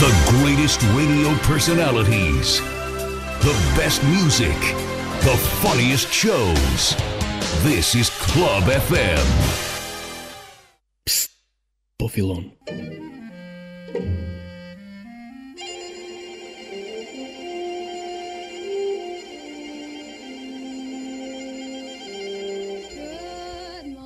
The greatest radio personalities, the best music, the funniest shows. This is Club FM. Psst, Buffy Lone. Good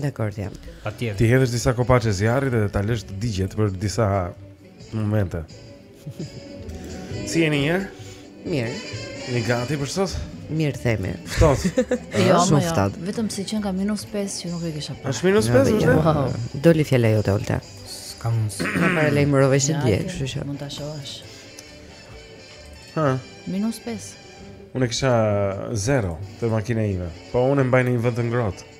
Dakord jam. Patjetër. T'i hedhësh disa kopaçe zjarrit dhe ta lësh të digjet për disa momente. Si jeni, njerëz? Mirë. Jeni gati për sot? Mirë themi. Sot. jo, më jo. Vetëm se qenka minus 5 që nuk e kisha parë. Është minus 5 është? Wow. Doli fjala jote Olta. S'ka mund. Ka paralajmëruar që dje, kështu që. Mund ta shohësh. Ha. Minus 5. Unë kisha 0 te makina ime. Po unë mbaj në një vend të ngrohtë.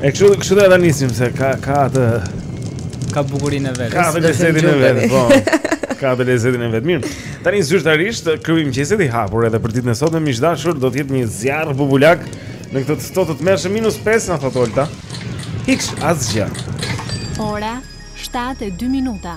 E kështu kështu do ta nisim se ka ka atë ka bukurinë e vet. Ka atë lezetin e vet, po. Ka atë lezetin e vet. Mirë. Tani zyrtarisht klubi i mëngjesit i hapur edhe për ditën e sotme miq të dashur do të jetë një zjarr bubulak në këtë të ftohtë të tmerrshëm minus 5 na thotë Olta. Hiç asgjë. Ora 7:02 minuta.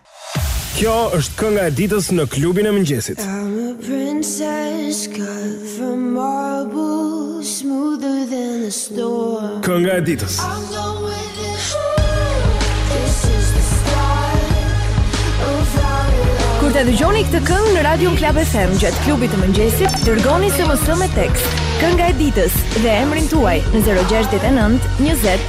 Kjo është kënga e ditës në klubin e mëngjesit. I'm a princess cut from marble smoother than the storm. Kënga e ditës. I'm going with the flow. This is the start of our love. Kur ta dëgjoni këtë këngë në Radio Club FM gjatë klubit të mëngjesit, dërgoni SMS me tekst, kënga e ditës dhe emrin tuaj në 069 20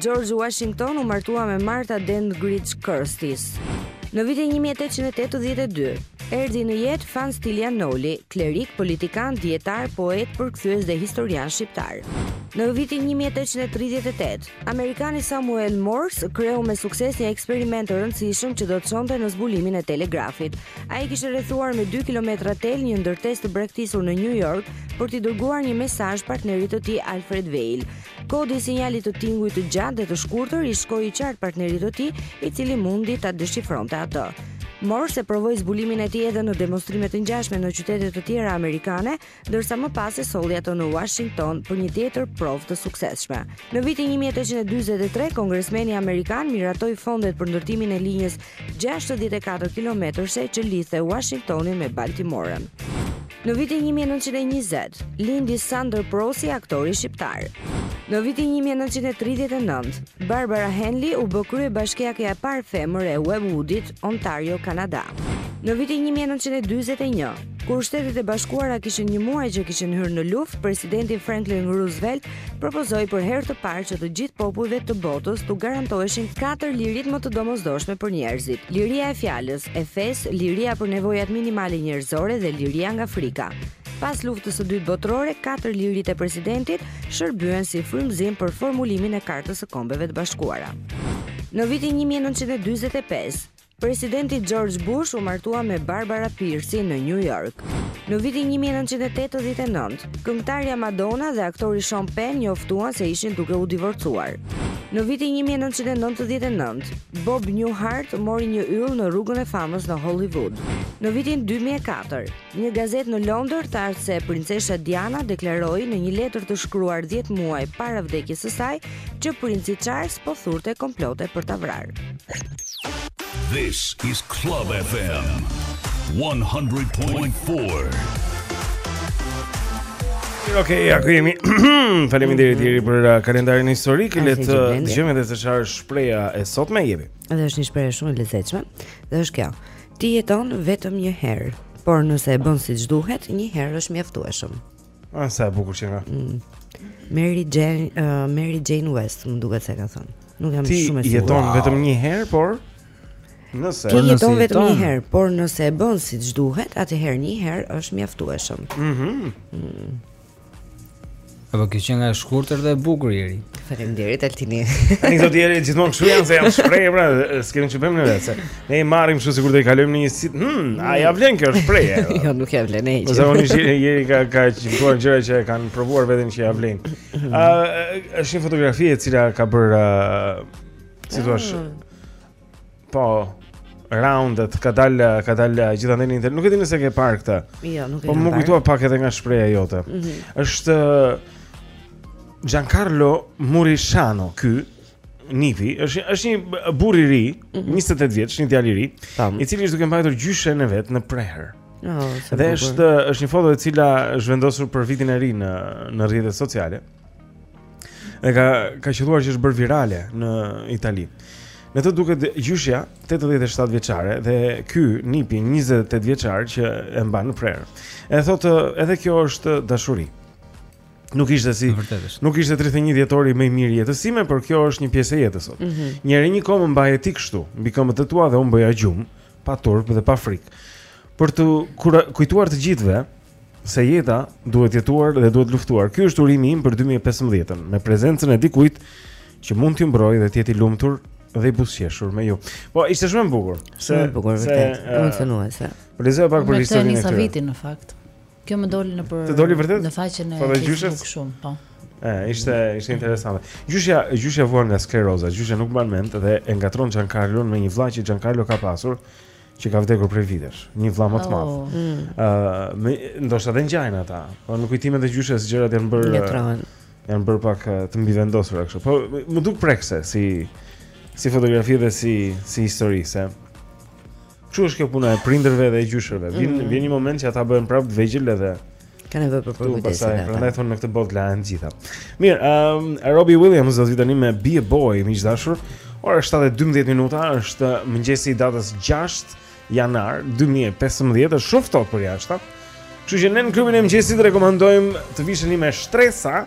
George Washington u martua me Martha Dandridge Custis. Në vitin 1882, erdhi në jetë Fan Stilian Noli, klerik, politikan, dijetar, poet, përkthyes dhe historian shqiptar. Në vitin 1838, amerikani Samuel Morse kreu me sukses një eksperiment të rëndësishëm që do të çonte në zbulimin e telegrafit. Ai kishte rrethuar me 2 kilometra tel një ndërtesë të braktisur në New York për t'i dërguar një mesazh partnerit të tij Alfred Vail. Kodi i sinjalit të tingujve të gjatë dhe të shkurtër i shkoi i qartë partnerit të tij, i cili mundi ta deshifronte atë. Morse provoi zbulimin e tij edhe në demonstrime të ngjashme në qytete të tjera amerikane, ndërsa më pas e solli atë në Washington për një tjetër provë të suksesshme. Në vitin 1843, kongresmeni amerikan miratoi fondet për ndërtimin e linjës 64 kilometërse që lidhte Washingtonin me Baltimoren. Në vitin një mijë e nëntëqind e njëzet, lindi Sandër Prosi, aktori shqiptar. Në vitin një mijë e nëntëqind e tridhjetë e nëntë, Barbara Hanley u bë kryebashkiakja e parë femër e Webbwood-it, Ontario, Kanada. Në vitin 1941, kur Shtetet e Bashkuara kishin një muaj që kishin hyrë në luftë, presidenti Franklin Roosevelt propozoi për herë të parë që të gjithë popujve të botës t'u garantoheshin katër liritë më të domosdoshme për njerëzit: liria e fjalës, e fesë, liria për nevojat minimale njerëzore dhe liria nga frika. Pas luftës së dytë botërore, katër liritë e presidentit shërbyen si frymëzim për formulimin e Kartës së Kombeve të Bashkuara. Në vitin 1945, Presidenti Xhorxh Bush u martua me Barbara Pirs në Nju Jork. Në vitin një mijë e nëntëqind e tetëdhjetë e nëntë, këngëtarja Madonna dhe aktori Sean Penn njoftuan se ishin duke u divorcuar. Në vitin një mijë e nëntëqind e nëntëdhjetë e nëntë, Bob Newhart mori një yll në Rrugën e Famës në Hollywood. Në vitin dy mijë e katër, Një gazetë në Londër tha se princesha Diana deklaroi në një letër të shkruar 10 muaj para vdekjes së saj që princi Charles po thurte komplote për ta vrarë. This is Club FM 100.4. Ok, ja ku jemi. Faleminderit Jeri për uh, kalendarin historik. Le të dëgjojmë edhe se çfarë shprehja e sotme Jeri. Dhe është një shprehje shumë e lezetshme. Dhe është kjo. Ti jeton vetëm një herë, por nëse e bën siç duhet, një herë është e mjaftueshme. Ah, sa e bukur qenka. Mm. Mary Jane, uh, Mary Jane West, më duket se ka thënë. Nuk jam shumë e sigurt. Ti jeton wow. vetëm një herë, por nëse Ti jeton vetëm një herë, por nëse e bën siç duhet, atëherë një herë është e mjaftueshme. Mhm. Mm Apo qenka e shkurtër dhe e bukur Jeri. Faleminderit Altini. Tani do të jenë gjithmonë kështu janë se janë shprehje pra, s'kemi çfarë bëjmë vetë. Ne i marrim kështu sikur do i kalojmë në një sitë. Hm, a ia vlen kjo shprehje? jo, nuk ia vlen ai. Ose unë Jeri Jeri ka ka çipuar gjëra që e kanë provuar veten që ia vlen. Mhm. Ë, është një fotografi e cila ka bërë si thua? Ah. Po, raundet ka dalë ka dalë gjithandej në internet. Nuk e di nëse e ke parë këtë. Jo, nuk e po, di. Po më kujtua pak edhe nga shprehja jote. Mm -hmm. Është Giancarlo Murisciano ky nipi, është është një burrë i ri, mm -hmm. 28 vjeç, një djalë i ri, Tam. i cili është duke mbajtur gjyshen e vet në prehër. Oh, dhe është është një foto e cila është vendosur për vitin e ri në në rrjetet sociale. Dhe ka ka qëlluar që është bërë virale në Itali. Në të duket gjyshja 87 vjeçare dhe ky nipi 28 vjeçar që e mban në prehër. E thotë edhe kjo është dashuri. Nuk ishte si Vërtet është. nuk ishte 31 dhjetori më i mirë i jetës sime, por kjo është një pjesë e jetës sot. Mm -hmm. Njëri një kohë më mbaje ti kështu, mbi këmbët e tua dhe unë bëja gjumë, pa turp dhe pa frikë. Për të kura, kujtuar të gjithëve, se jeta duhet jetuar dhe duhet luftuar. Ky është urimi im për 2015-ën, me prezencën e dikujt që mund t'ju mbrojë dhe të jetë i lumtur dhe i buzëqeshur me ju. Po ishte shumë e bukur. Sa e bukur vërtet, emocionuese. Po lexoja pak për historinë e tyre. Ishte vitin në fakt. Kjo më doli në për Të doli vërtet? Në faqen e po, Facebook shumë, po. E, ishte ishte interesante. Gjyshja, gjyshja vuan nga skleroza, gjyshja nuk mban mend dhe e ngatërron Giancarlo me një vëlla që Giancarlo ka pasur. që ka vdekur prej vitesh, një vëlla më të madh. Oh. Ëh, mm. uh, ndoshta edhe ngjajnë ata. Po në kujtimet e gjyshes gjërat janë bërë janë bërë pak të mbivendosura kështu. Po më duk prekse si si fotografi dhe si si histori se kështu është kjo puna e prindërve dhe e gjyshërve? Vjen mm. vjen një moment që ata bëhen prapë të vegjël edhe Kanë nevojë për përkujdesje. Pastaj prandaj thonë në këtë botë lahen të gjitha. Mirë, um, Robbie Williams do të vijë tani me Be a Boy, miq të dashur. Ora 7:12 minuta, është mëngjesi i datës 6 janar 2015, është shumë ftohtë përjashta. Kështu që ne në klubin e mëngjesit rekomandojmë të visheni me shtresa,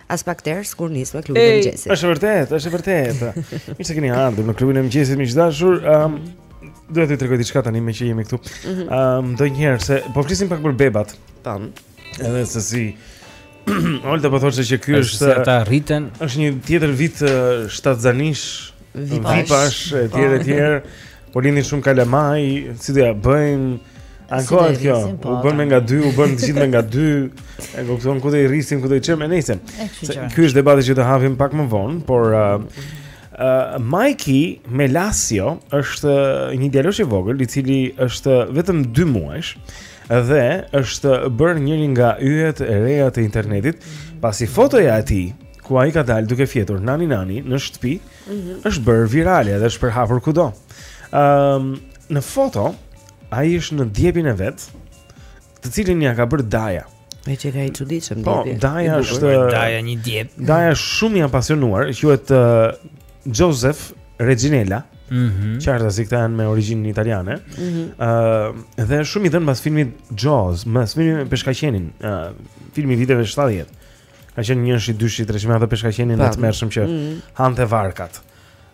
Aspak ters kur nis me klubin e mëngjesit Ej, është vërtet, është vërtet Mirë se keni ardhur në klubin e mëgjesit mëngjesit Miq të dashur um, Duhet të të tregoj diçka tani meqë jemi këtu mm -hmm. um, Ndonjëherë se Po flisim pak për bebat Tam Edhe se si Olta po thoshte që kështu se ata rriten. Është një tjetër vit shtatzanish. Vipash e tjerë e tjerë. Po lindin shumë kalamaj, si do ia bëjmë? Ankohet kjo. Po, u bënë me nga dy, u bënë të gjithë me nga dy. E kupton ku do i rrisim, ku do i çojmë, e nejse. Ky është debati që do hapim pak më vonë, por uh, uh, Mikey Melasio është një djalosh i vogël i cili është vetëm 2 muajsh dhe është bërë njëri nga yjet e reja të internetit, pasi fotoja e tij ku ai ka dalë duke fjetur nani nani në shtëpi, mm -hmm. është bërë virale dhe është përhapur kudo. Ëm ehm, um, në foto ai është në djepin e vet, të cilin ia ka bërë daja. Me qenka i çuditshëm po, djepi. Po, daja është daja një djep. Daja është shumë i apasionuar, quhet uh, Joseph Reginella. Mhm. Mm Qartë se këta janë me origjinë italiane. Mhm. Ëm mm -hmm. uh, dhe shumë i dhënë pas filmit Jaws, më filmi me peshkaqenin, uh, filmi i viteve 70. Ka qenë njëshi, dyshi, treshi me atë peshkaqenin e tmerrshëm që mm. hante varkat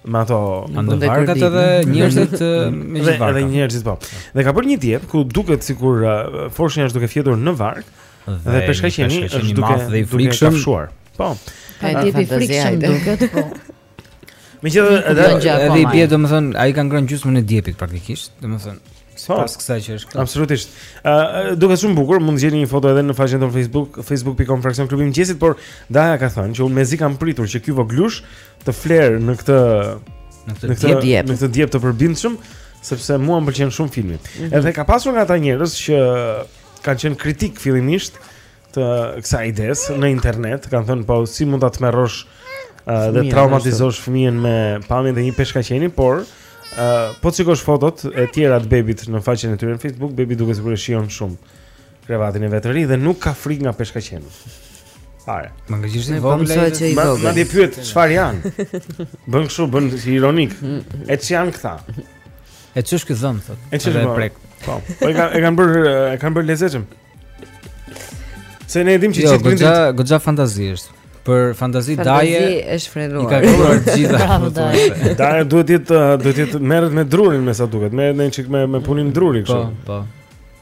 me ato hante varkat edhe njerëzit me gjithë varkat dhe njerëzit po dhe ka bërë një djep ku duket sikur uh, foshnja është duke fjetur në varkë dhe peshkaqeni është duke, duke kafshuar po djep i frikshëm duket po Me që edhe edhe i bie domethënë ai ka ngrënë gjysmën e djepit praktikisht, domethënë po. pas kësaj që është këtu. Absolutisht. Ë uh, duket shumë bukur, mund të gjeni një foto edhe në faqen tonë Facebook, facebook.com fraksion klubi i mëngjesit, por Daja ka thënë që unë mezi kam pritur që ky voglush të flerë në këtë në këtë djep, djep. në këtë djep të përbindshëm, sepse mua më pëlqen shumë filmi. Mm -hmm. Edhe ka pasur nga ata njerëz që kanë qenë kritikë fillimisht të kësaj ideje në internet, kanë thënë po si mund ta tmerrosh uh, dhe traumatizosh fëmijën me pamjen e një peshkaqeni, por uh, po të shikosh fotot e tjera të bebit në faqen e tyre në Facebook, bebi duket sikur e shijon shumë krevatin e vet të ri dhe nuk ka frikë nga peshkaqeni. Fare. Meqë është shumë i vogël. Meqë i vogël. Madje pyet çfarë janë. Bën kështu, bën si ironik. E ç'janë këta? E ç'është ky dhëmb thotë? E ç'është prek? Po. Po e kanë e kanë bërë e kanë bërë lezetshëm. Se ne e dimë që jo, që të gëgja, gëgja fantazi është. Për fantazi, fantazi daje Fantazi e shfrenuar I ka kaluar të gjitha Bravo daje Daja duhet të jetë uh, Duhet të jetë merret me drurin me sa duket Merret një çik me, me punim druri Po, po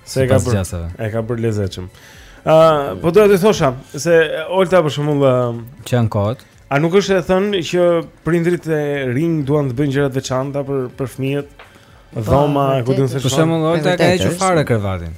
Se e ka bërë E ka bërë lezetshëm uh, Po doja të thosha Se Olta për shembull uh, Që janë kohët A nuk është e thënë që prindrit e rinj duan të bëjnë gjëra të veçanta për për fëmijët? Po, Dhoma, ku di unë se çfarë. Për shembull, Olta ka hequr fare krevatin.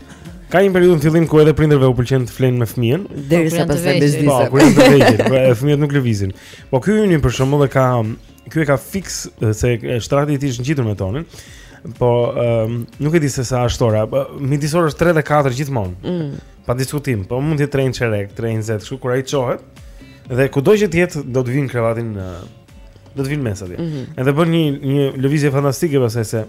Ka një periudhë në fillim ku edhe prindërve u pëlqen të flenë me fëmijën, derisa po, pastaj bezdisen. Po, kur janë të vegjël, pra, fëmijët nuk lëvizin. Po ky yni për shembull e ka ky e ka fiks se shtrati i tij është ngjitur me tonin. Po um, nuk e di se sa është ora. Midis orës 3 dhe 4 gjithmonë. Mm. Pa diskutim. Po mund të jetë tre e çerek, tre e njëzet, kështu kur ai çohet. Dhe kudo që të jetë do të vijë në krevatin, do të vijë në mes atje. Mm -hmm. Edhe bën një një lëvizje fantastike pastaj se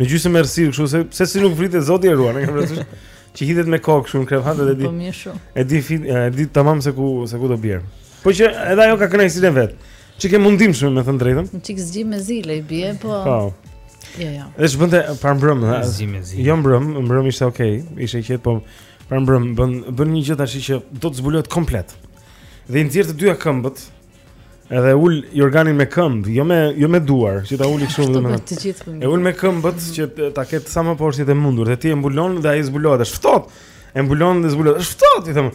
Në gjysmë errësirë kështu se se si nuk vritet zoti e ruan, e kam parasysh. Që hidhet me kokë kështu në krevat dhe e di. Po mirë shumë. E di fiks, e di tamam se ku se ku do bjerë. Po që edhe ajo ka kënaqësinë e vet. Çik mundim shumë, me thënë të drejtën. Një çik zgjim me zile i bie, po. Po. Jo, jo. Dhe ç'bënte parmbrëmë, ha. Zgjim me zile. Jo mbrëmë, mbrëmë ishte okay, ishte i qetë, po parmbrëmë bën bën një gjë tash që do të zbulohet komplet. Dhe i nxjerr të dyja këmbët, Edhe ul jorganin me këmbë, jo me jo me duar, që ta ulë kështu domethënë. E ul me këmbët mhm. që ta ketë sa më poshtë të jetë e mundur, dhe ti e mbulon dhe ai zbulohet, është ftohtë. E mbulon dhe zbulohet, është ftohtë, i them.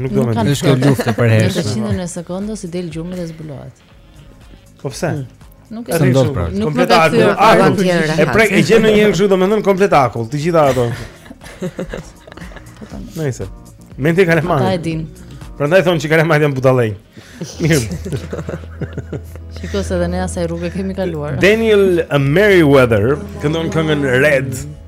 Nuk do më të shkoj luftë përherë. Në 100 sekondës i del gjumi dhe zbulohet. Po pse? Hmm. Nuk e ndjen pra. Nuk më ka thyer akull. E prek e gjen në një kështu domethën komplet akull, të gjitha ato. Nëse. Mendjen kanë marrë. Ata e dinë. Prandaj thonë që kanë marrë janë budallenj. Mirë. Shiko se edhe ne asaj rruge kemi kaluar. Daniel Merriweather këndon këngën Red.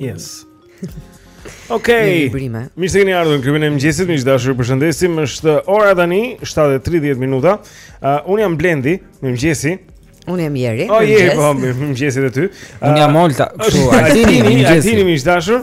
Yes. Okej. Okay. Mirë se keni ardhur në klubin e mëngjesit. Miq të dashur, ju përshëndesim. Është ora tani 7:30 minuta. Uh, unë jam Blendi, mirëmëngjesi. Unë jam Jeri. Oh, Jeri, po, mirëmëngjesi dhe ty. Uh, unë jam Olta, kështu. A e dini, a e dini miq të dashur.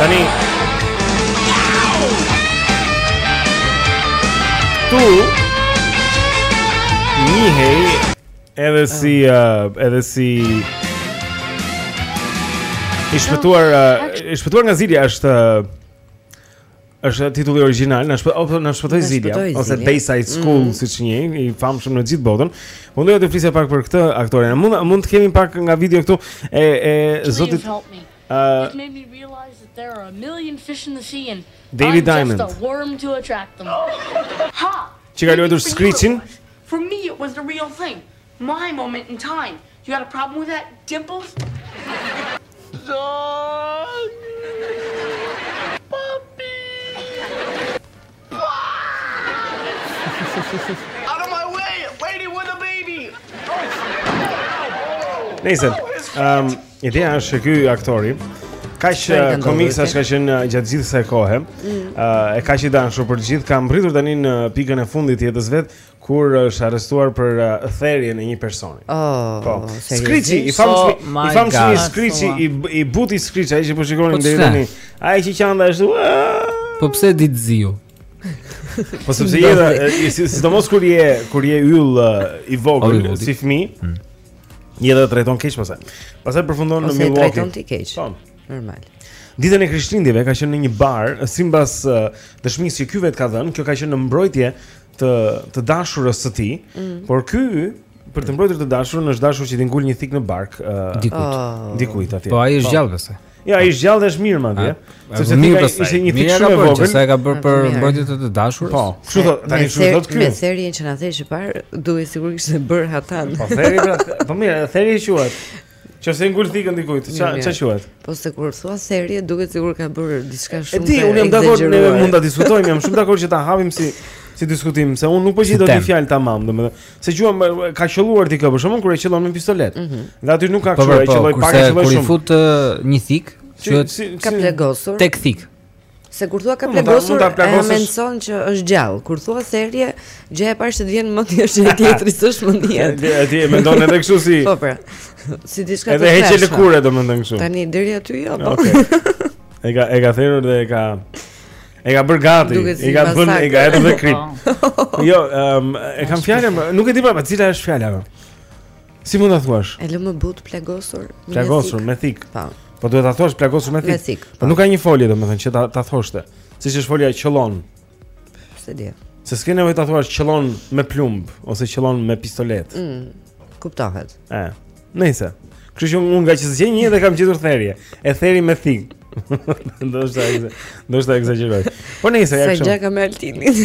Tani këtu njihej Edhe si uh, Edhe si I shpëtuar uh, I shpëtuar nga zilja është uh, Është titulli origjinal, na shpëtoi ose na shpëtoi Zilja ose Bayside School mm -hmm. siç njihej, i famshëm në gjithë botën. Unë do të flisja pak për këtë aktorin. A mund mund të kemi pak nga video këtu e e zotit Ëh, uh, it made me realize that there are a million fish in the sea and Dustin Diamond. Just a worm to attract them. Ha. Që ka luajtur Screechin? For me it was the real thing. My moment in time You got a problem with that dimples? Papi Out of my way Lady with a baby Nëse um, Ideja është që ky aktori kaq eh, komik sa ç'ka qenë eh, gjatë gjithë kësaj kohe mm. uh, E kaq i dashur për gjithë Ka mbërritur tani në pikën e fundit të jetës vet kur është arrestuar për uh, therjen e një personi. Oh, po. Skriçi, i famshëm, oh i famshëm Skriçi i i buti Skriçi, ai që po shikoni po deri tani. Ai që qanda është. Po pse dit ziu? Po sepse jeta, sidomos kur je kur je yll uh, i vogël si fëmijë. Hmm. Jeta trajton keq pastaj. Pastaj përfundon në Milwaukee. Pastaj trajton ti keq. Po. Normal. Ditën e Krishtlindjeve ka qenë në një bar, sipas uh, dëshmisë që ky vet ka dhënë, kjo ka qenë në mbrojtje të të dashurës së tij, mm. por ky për të mbrojtur të dashurën është dashur që t'i ngul një thik në bark uh, dikujt. Oh. Dikujt atje. Po ai është po. gjallë pse? Ja, ai është gjallë dhe është mirë madje. Sepse thika ishte një thik shumë e vogël. Se e ka bërë për mbrojtje të të dashurës? Po. Kështu thotë, tani kështu thotë ky. Me therjen që na the në fillim, duhet sigurisht të ketë bërë hatanë. Po theri pra, po mirë, therje quhet. Që i ngul thikën dikujt. Ça ça quhet? Po se kur thua therje duket sikur ka bërë diçka shumë të. E di, unë jam dakord ne mund ta diskutojmë, jam shumë dakord që ta hapim si si diskutim, se unë nuk po gjej dot fjalë tamam, domethënë, se quam ka qelluar dikë, për shembull kur e qellon me pistolet. Mm -hmm. Dhe aty nuk ka qëlluar, po, po, e qelloi po, pak e qelloi shumë. Kur i fut uh, një thik, quhet si, si, ka plagosur. Me thikë. Se kur thua ka po, plagosur, e mendon që është gjallë. Kur thua therje, gjëja e parë që të vjen në mendje është që tjetri s'është më gjallë. Ti e mendon edhe kështu si. Po pra. Si diçka të tjetër. Edhe heqë lëkurë domethënë kështu. Tani deri aty jo. Po. Okej. E ka e ka therur dhe e ka e ka bërë gati. E ka bën i ka hedhur kripë. Po. Jo, ehm, e kam fjalën, nuk e di pra cila është fjala. Si mund ta thuash? E lë me, pët, plagosur. Plagosur me thik. Po. Po duhet ta thuash plagosur me thikë. Me thikë. Po, po nuk ka një folje domethënë që ta ta thoshte. Siç është folja qëllon. S'e di. Se s'ke nevojë ta thuash qëllon me plumb ose qëllon me pistoletë. Mm. Kuptohet. E. Nëse. Kështu që unë ngaqë s'gjej një dhe kam gjetur therje. E theri me thikë. Ndoshta, ndoshta ekzagjeroj. Po nëse je kështu. Sa gjaka me Altinin.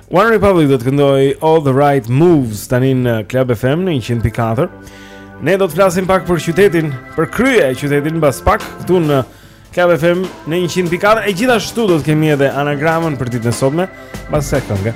One Republic do të këndojë All the Right Moves tani në Club FM në 100.4. Ne do të flasim pak për qytetin, për kryeqytetin mbas pak këtu në Club FM në 100.4 e gjithashtu do të kemi edhe anagramën për ditën e sotme, mbas kësaj kënge.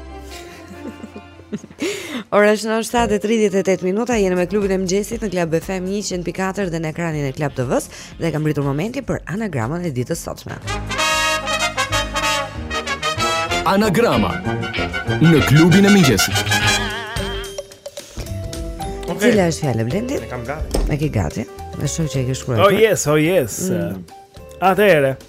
Ora shënon 7:38 minuta, jeni me klubin e mëngjesit në Club FM 100.4 dhe në ekranin e Club TV-s dhe ka mbërritur momenti për anagramën e ditës së sotme. Anagrama në klubin e mëngjesit. Okay. Cila është fjala Blendi? E kam gati. E ke gati? E shoh që e ke shkruar. Oh yes, oh yes. Mm. Atëherë,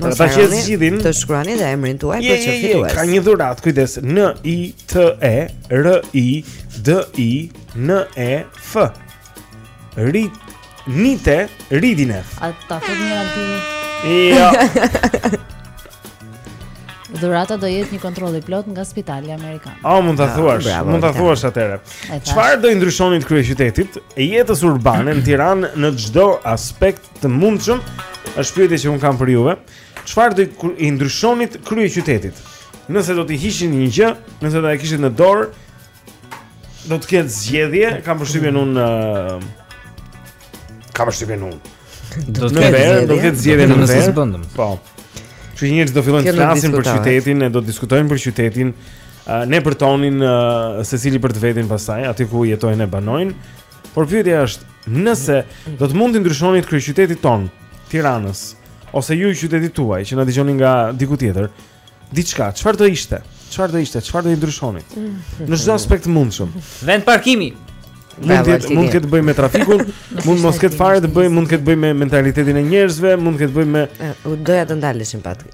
Nëse e zgjidhni. Të shkruani dhe emrin tuaj për t'u shpallur fitues. Ka një dhuratë, kujdes. N I T E R I D I N E F. Rit Nite Ridinef. A ta fut një anti? Jo. Dhurata do jetë një kontroll i plotë nga spitali amerikan. A mund ta ah, thuash? Ah, mund ta thuash atëherë. Çfarë do i ndryshonit kryeqytetit, jetës urbane në Tiranë në çdo aspekt të mundshëm është pyetja që unë kam për juve. Çfarë do i ndryshonit kryeqytetit? Nëse do të hiqnit një gjë, nëse do e kishit në dorë, do të ketë zgjedhje, kam përshtypjen unë uh, kam përshtypjen unë. Do të ketë zgjedhje, do të ketë zgjedhje në vend. Po. Kështu që njerëzit do fillojnë të flasin për qytetin, do të diskutojnë për qytetin, uh, ne për tonin uh, secili për të vetin pastaj, aty ku jetojnë e banojnë. Por pyetja është, nëse do të mund t'i ndryshonit kryeqytetit tonë, Tiranës, ose ju qytetit tuaj që na dëgjoni nga diku tjetër, diçka, çfarë do ishte? Çfarë do ishte? Çfarë do i ndryshonit? Mhm. Në çdo aspekt të mundshëm. Vend parkimi. Mund të mund të ketë të bëjë me trafikun, mund mos ketë fare të bëjë, mund të ketë të bëjë me mentalitetin e njerëzve, mund të ketë të bëjë me doja të ndaleshim pak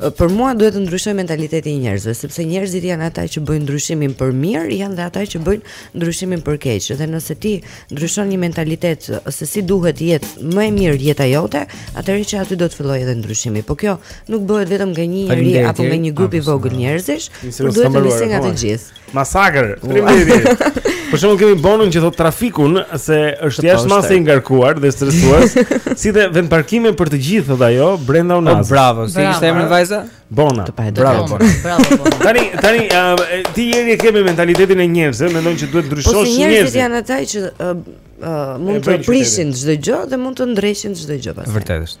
Për mua duhet të ndryshojë mentaliteti i njerëzve, sepse njerëzit janë ata që bëjnë ndryshimin për mirë, janë dhe ata që bëjnë ndryshimin për keq. Dhe nëse ti ndryshon një mentalitet se si duhet të jetë më e mirë jeta jote, atëherë që aty do të fillojë edhe ndryshimi. Po kjo nuk bëhet vetëm nga një njeri apo nga një grup i vogël njerëzish, por duhet të nisë nga të gjithë. Masakër. Faleminderit. Për shembull kemi Bonën që thotë trafikun se është jashtë masë i ngarkuar dhe stresues, si dhe vendparkime për të gjithë thotë ajo brenda unazës. Oh, bravo, si ishte emri vajza? Bona. Bravo, Bona. Bravo, Bona. Tani, tani uh, ti Jeni e ke me mentalitetin e njerëzve, mendon që duhet t'ndryshosh njerëzit. Po si njerëzit janë ata që uh, uh, mund të prishin çdo gjë dhe mund të ndreqin çdo gjë pastaj. Vërtetisht.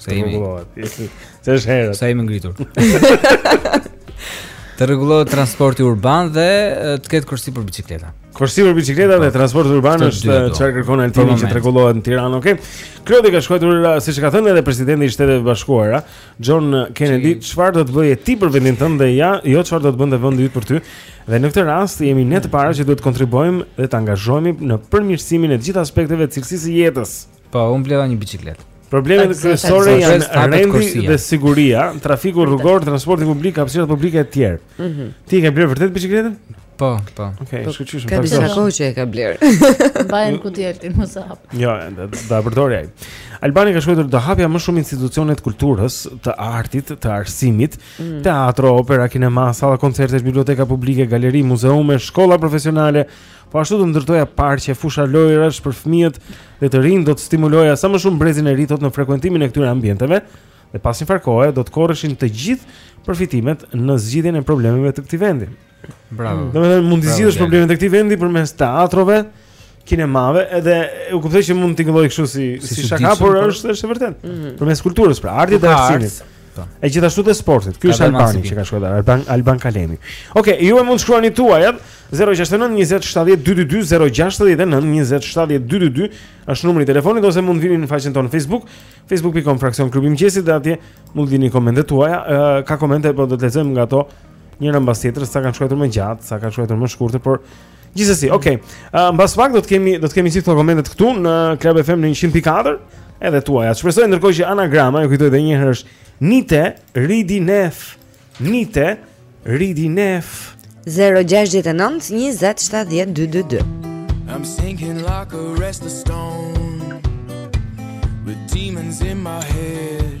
Sa jemi? Sa është herë? Sa jemi ngritur? Të rregullohet transporti urban dhe të ketë korsi për biçikleta. Korsi për biçikleta dhe po. transporti urban është çfarë kërkon Altini që të rregullohet në Tiranë, okay? Klodi ka shkruar uh, siç e ka thënë edhe presidenti i Shteteve të Bashkuara, John Kennedy, çfarë do të bëje ti për vendin tënd dhe ja, jo çfarë do të bënte vendi yt për ty. Dhe në këtë rast jemi ne të parët që duhet të kontribuojmë dhe të angazhohemi në përmirësimin e të gjithë aspekteve të cilësisë së jetës. Po, unë bleva një biçikletë. Problemet kryesore janë rendi dhe siguria, trafiku rrugor, transporti publik, hapësirat publike e të tjerë. Mhm. Mm Ti e ke blerë vërtet biçikletën? Po, po. Okej, okay, shkëlqysh. Ka disa kohë që e ka blerë. Mbaje në kuti Erti mos e hap. Jo, do ta përdorë ai. Albani ka shkruar do hapja më shumë institucione të kulturës, të artit, të arsimit, mm. teatro, opera, kinema, salla koncertesh, biblioteka publike, galeri, muzeume, shkolla profesionale, Po ashtu do ndërtoja parqe, fusha lojërash për fëmijët dhe të rinjtë, do të stimuloja sa më shumë brezin e ri thotë në frekuentimin e këtyre ambienteve dhe pas një farë kohe do të korreshin të gjithë përfitimet në zgjidhjen e problemeve të këtij vendi. Bravo. Domethënë mund të zgjidhësh problemet e këtij vendi përmes teatrove, kinemave, edhe e kuptoj që mund të tingëllojë kështu si si, si shaka, por është është e vërtetë. Mm -hmm. Përmes kulturës, pra artit dhe arsimit. Po. E gjithashtu dhe sportit. Ky është Albani që ka shkruar Alban Alban Kalemi. Okej, okay, ju mund të shkruani tuajat 069 20 70 222 069 20 70 222 është numri i telefonit ose mund të vini në faqen tonë Facebook, facebook.com fraksion klubi mëngjesit dhe atje mund të lini komentet tuaja. Ka komente po do të lexojmë nga ato njëra mbas tjetrës, ca kanë shkruar më gjatë, ca kanë shkruar më shkurt, por Gjithsesi, ok. Uh, mbas pak do të kemi do të kemi gjithë këto komentet këtu në Club FM në 104, edhe tuajat. Shpresoj ndërkohë që anagrama, jua kujtoj edhe një herë është Nite Ridinef. Nite Ridinef 069 20 70 222. I'm sinking like a restless stone With demons in my head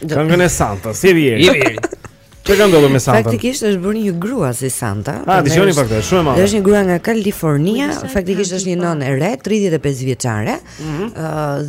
Këngën e Santa, si vjen? Je vjen. Çfarë ka ndodhur me Santa? Faktikisht është bërë një grua si Santa. A ah, dëgjoni pak këtë, shumë e madhe. Është një grua nga Kalifornia, faktikisht është një nënë e re, 35 vjeçare. Ëh, mhm.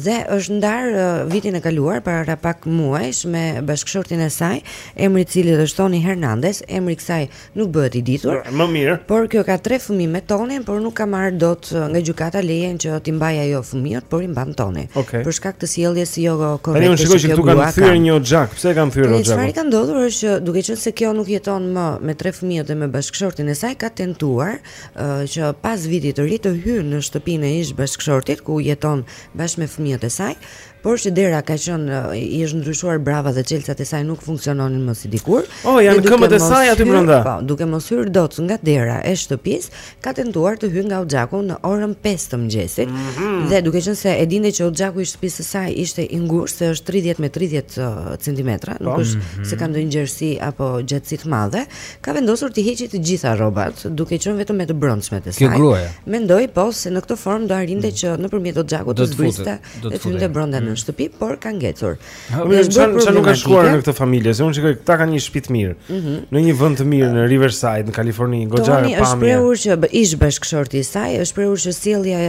dhe është ndarë vitin e kaluar para pak muajsh me bashkëshortin e saj, emri i të cilit është Tony Hernandez, emri i kësaj Nuk bëhet i ditur. Më mirë. Por kjo ka tre fëmijë me Tonin, por nuk ka marrë dot nga gjykata lejen që t'i mbajë ajo fëmijët, por i mban Toni. Okay. Për shkak të sjelljes si jo korrekte. Tani unë shikoj që këtu kanë thyer një oxhak. Pse e kanë thyer oxhakun? Çfarë ka ndodhur është që duke qenë se kjo nuk jeton më me tre fëmijët dhe me bashkëshortin e saj ka tentuar uh, që pas vitit të ri të hyjë në shtëpinë e ish bashkëshortit ku jeton bashkë me fëmijët e saj, Por që dera ka qenë i është ndryshuar brava dhe çelësat e saj nuk funksiononin më si dikur. Oh, janë këmbët e saj aty brenda. Po, duke mos hyrë dot nga dera e shtëpisë, ka tentuar të hyjë nga oxhaku në orën 5 të mëngjesit. Mm -hmm. Dhe duke qenë se e dinte që oxhaku i shtëpisë së saj ishte i ngushtë, se është 30 me 30 cm, po. nuk është mm -hmm. se ka ndonjë gjerësi apo gjatësi të madhe, ka vendosur të heqë të gjitha rrobat, duke qenë vetëm me të brendshmet e saj. Kjo gruaja. Mendoi po se në këtë formë do arrinte mm. që nëpërmjet oxhakut të zbriste. të hynte brenda në mm. shtëpi, por ka ngecur. Çfarë nuk ka shkuar në këtë familje? Se unë shikoj këta kanë një shtëpi të mirë, mhm. në një vend të mirë në Riverside, në Kaliforni, goxha e pamje. Është shprehur që ish bashkëshorti i saj, është shprehur që sjellja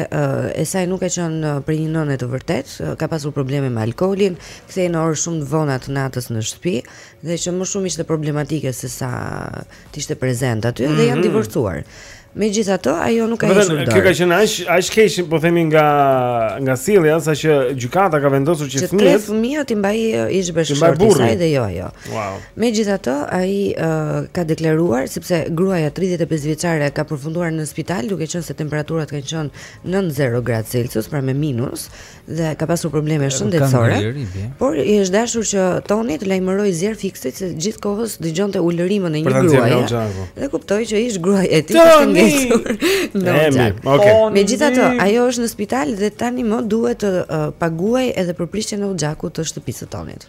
e saj nuk ka qenë për një nënë të vërtetë, ka pasur probleme me alkoolin, kthehej në orë shumë të vona të natës në shtëpi dhe që më shumë ishte problematike se sa të ishte prezente aty mm -hmm. dhe janë mhm. divorcuar. Megjithatë, ajo nuk ka hequr dorë. Kjo ka qenë aq aq keq, po themi nga nga sjellja, saqë gjykata ka vendosur që fëmijët që tre fëmijët t'i mbajë ish bashkëshorti i saj dhe jo ajo. Wow. Megjithatë, ai uh, ka deklaruar sepse gruaja 35 vjeçare ka përfunduar në spital duke qenë se temperaturat kanë qenë nën 0 gradë Celsius, pra me minus. dhe ka pasur probleme shëndetësore. Por i është dashur që Toni të lajmërojë zjarrfikësit se gjithë kohës dëgjonte ulërimën e një gruaje. Dhe kuptoi që ish gruaja e tij ishte ngecur në oxhak. Okay. Megjithatë, ajo është në spital dhe tani më duhet të uh, paguajë edhe për prishjen e oxhakut të shtëpisë së Tonit.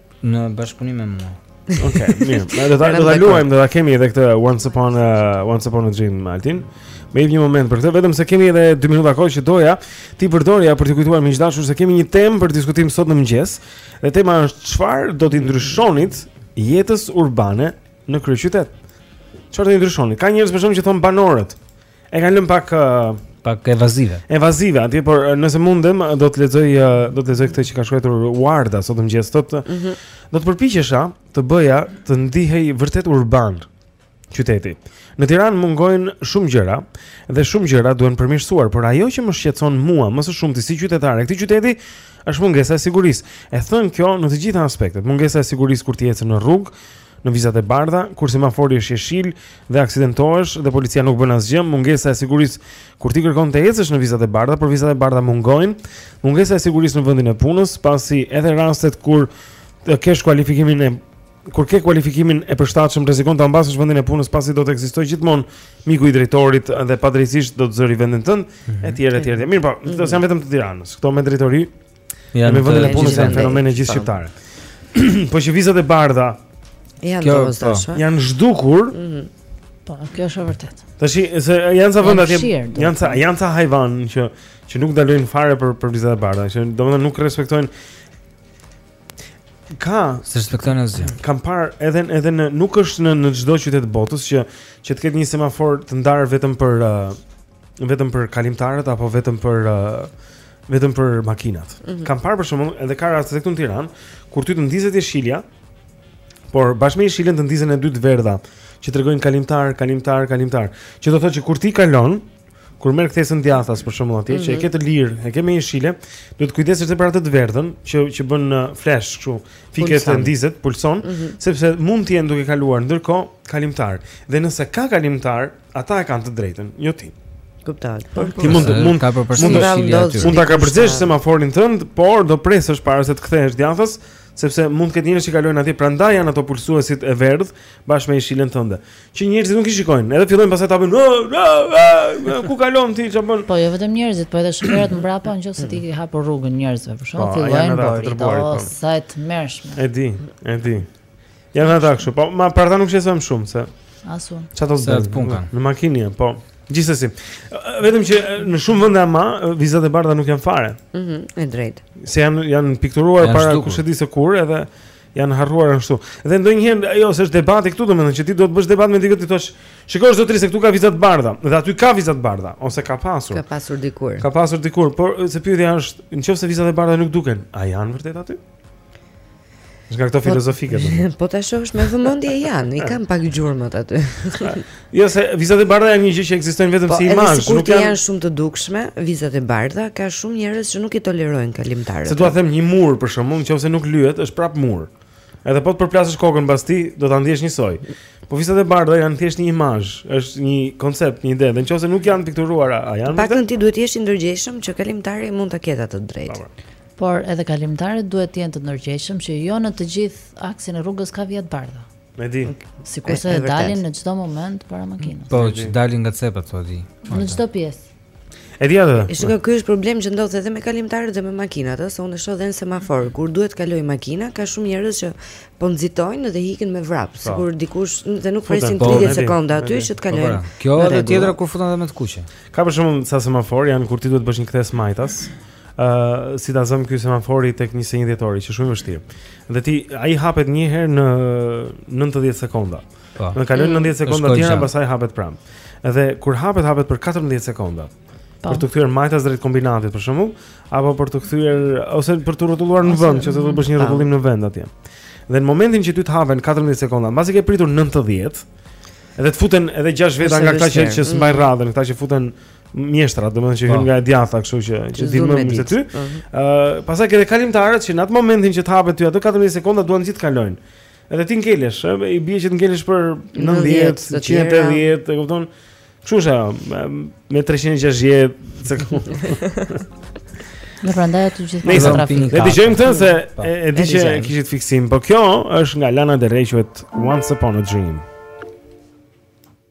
Në bashkëpunim me mua. Okej, okay, mirë. Ne do ta do ta luajmë, do ta kemi edhe këtë Once Upon a Once Upon a Dream Altin. Me një moment për këtë, vetëm se kemi edhe 2 minuta kohë që doja t'i përdorja për t'ju kujtuar miq të dashur se kemi një temë për diskutim sot në mëngjes. Dhe tema është çfarë do t'i ndryshonit jetës urbane në kryeqytet. Çfarë do të ndryshonit? Ka njerëz për shembull që thon banorët. E kanë lënë pak uh, pak evazive. Evazive atje, por uh, nëse mundem uh, do të lexoj uh, do të lexoj këtë që ka shkruar Warda sot në mëngjes sot. Mm -hmm. Do të përpiqesha të bëja të ndihej vërtet urban qyteti. Në Tiranë mungojnë shumë gjëra dhe shumë gjëra duhen përmirësuar, por ajo që më shqetëson mua më së shumti si qytetare e këtij qyteti është mungesa e sigurisë. E thënë kjo në të gjitha aspektet, mungesa e sigurisë kur ti ecën në rrugë, në vizat e bardha, kur semafori është jeshil dhe aksidentohesh dhe policia nuk bën asgjë, mungesa e sigurisë kur ti kërkon të ecësh në vizat e bardha, por vizat e bardha mungojnë, mungesa e sigurisë në vendin e punës, pasi edhe rastet kur të kesh kualifikimin e kur ke kualifikimin e përshtatshëm rrezikon ta humbasësh vendin e punës pasi do të ekzistojë gjithmonë miku i drejtorit dhe padrejtisht do të zëri vendin tënd mhm. etj etj. Mirpo, këto janë mhm. vetëm të Tiranës. Këto me drejtori Këto me vendin e punës janë fenomene gjithëshqiptare. Po që vizat e bardha janë kjo, po. dashur. Janë zhdukur. Mhm. Po, kjo është e vërtetë. Tash se janë ca vende atje, janë ca janë ca hajvanë që që nuk ndalojnë fare për për vizat e bardha, që domethënë nuk respektojnë që s'e respektojnë asgjë. Kam parë edhe edhe në nuk është në në çdo qytet të botës që që të ketë një semafor të ndarë vetëm për uh, Vetëm për kalimtarët apo vetëm për uh, vetëm për makinat. Mm -hmm. Kam parë për shembull edhe ka raste këtu në Tiranë kur ty të ndizet jeshilja, por bashkë me jeshilën të ndizen edhe dy të verdha që tregojnë kalimtar, kalimtar, kalimtar. Që do thotë që kur ti kalon, kur merr kthesën djathtas për shembull atje, mm -hmm. që e mhm. ke të lirë, e ke me jeshile, duhet të kujdesesh edhe për atë të verdhën, që që bën uh, flash kështu, fiket ndizet, pulson, mm -hmm. sepse mund të jenë duke kaluar ndërkohë kalimtar. Dhe nëse ka kalimtar, Ata e kanë të drejtën, jo ti. Kuptohet. Po, po. Ti mund të mund ka për personin e tij aty. Mund ta kapërcesh semaforin tënd, por do presësh para se të kthehesh djathtas, sepse mund të ketë njerëz që kalojnë atje, prandaj janë ato pulsuesit e verdhë bashkë me jeshilen tënde. Që njerëzit nuk i shikojnë, edhe fillojnë pastaj ta bëjnë, ku kalon ti çfarë bën? Po jo vetëm njerëzit, po edhe shoferët mbrapa nëse ti i hap rrugën njerëzve, për shkak po, të fillojnë borinë. Po, sa e tmerrshme. E di, e di. Janë ata kështu, po ama për ata nuk shqetësohemi shumë se. Ashtu. Çfarë do të bëjmë? Në makinë janë, po. Gjithsesi. Vetëm që në shumë vende ama vizat e bardha nuk janë fare. Mhm, mm e drejtë. Se janë janë pikturuar para kush e di se kur edhe janë harruar ashtu. Dhe ndonjëherë ajo s'është debati këtu domethënë që ti do të bësh debat me dikë t'i thuash, shiko zotëri se këtu ka viza të bardha dhe aty ka viza të bardha ose ka pasur. Ka pasur dikur. Ka pasur dikur, por se pyetja është, nëse vizat e bardha nuk duken, a janë vërtet aty? Është nga këto po, filozofike do. Po ta shohësh me vëmendje janë, i kanë pak gjurmët aty. Jo se vizat e bardha janë një gjë që ekzistojnë vetëm po, si imazh, nuk janë. Po janë shumë të dukshme, vizat e bardha ka shumë njerëz që nuk i tolerojnë kalimtarët. Se dua të them një mur për shembull, nëse nuk lyhet, është prap mur. Edhe po të përplasësh kokën mbas tij, do ta ndjesh njësoj. Po vizat e bardha janë thjesht një imazh, është një koncept, një ide. Nëse nuk janë pikturuara, a janë? Paktën ti duhet të jesh i ndërgjegjshëm që kalimtari mund ta ketë atë të drejtë. Por edhe kalimtarët duhet të jenë të ndërgjegjshëm që jo në të gjithë aksin e rrugës ka vija të bardha. E di. Sikurse e, dalin në çdo moment para makinës. Po, që dalin nga cepat thua ti. Në çdo pjesë. E di atë. E shikoj ky është problem që ndodh edhe me kalimtarët dhe me makinat, ëh, se unë shoh edhe në semafor, kur duhet të kaloj makina, ka shumë njerëz që po nxitojnë dhe ikin me vrap, po. sikur dikush dhe nuk presin 30 po, sekonda aty që të po, kalojnë. Pra, kjo edhe tjetra kur futen edhe me të kuqe. Ka për shembull sa semaforë janë kur ti duhet të bësh një kthesë majtas, uh, si ta zëmë ky semafori tek 21 dhjetori, që shumë vështirë. Dhe ti ai hapet një herë në 90 sekonda. Po. Do kalojnë 90 mm. sekonda tjera, pastaj hapet prapë. Dhe kur hapet hapet për 14 sekonda. Pa. Po. Për të kthyer majtas drejt kombinatit për shembull, apo për të kthyer ose për të rrotulluar në vend, që të do të bësh një rrotullim në vend atje. Dhe në momentin që ty të hapen 14 sekonda, mbasi ke pritur 90, edhe të futen edhe 6 veta nga këta që që s'mbajnë mm. radhën, këta që futen mjeshtra, domethënë që hyn po. nga e djatha, kështu që që dinë më mirë se ty. Ëh, uh, pastaj ke kalimtarët që në atë momentin që të hapet ty ato 14 sekonda duan të gjithë kalojnë. Edhe ti ngelesh, ëh, i bie që të ngelesh për 90, 180, e kupton? Kështu është ajo, me 360 sekonda. Prandaj aty gjithë ai trafik. Ne dëgjojmë këtë se po. e di që kishit fiksim, por kjo është nga Lana Del Rey quhet Once Upon a Dream.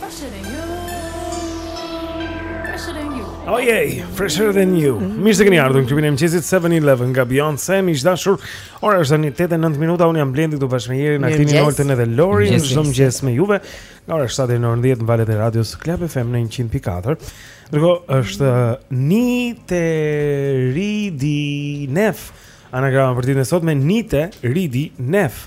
Fresher than you. Fresher than you. Oh yeah, fresher than you. Mirë se keni ardhur në klubin e mëngjesit 711 nga Beyoncé. Miq të dashur, ora është tani 8:09 minuta. Unë jam Blendi këtu bashkë me Jerin, Altin, Olten edhe Lorin. Çdo mëngjes me juve. Nga ora 7 deri në orën 10 në valët e radios Club FM në 100.4. Ndërkohë është Nite Ridi Nef. Anagrama për ditën e sotme Nite Ridi Nef. Nite Ridi Nef.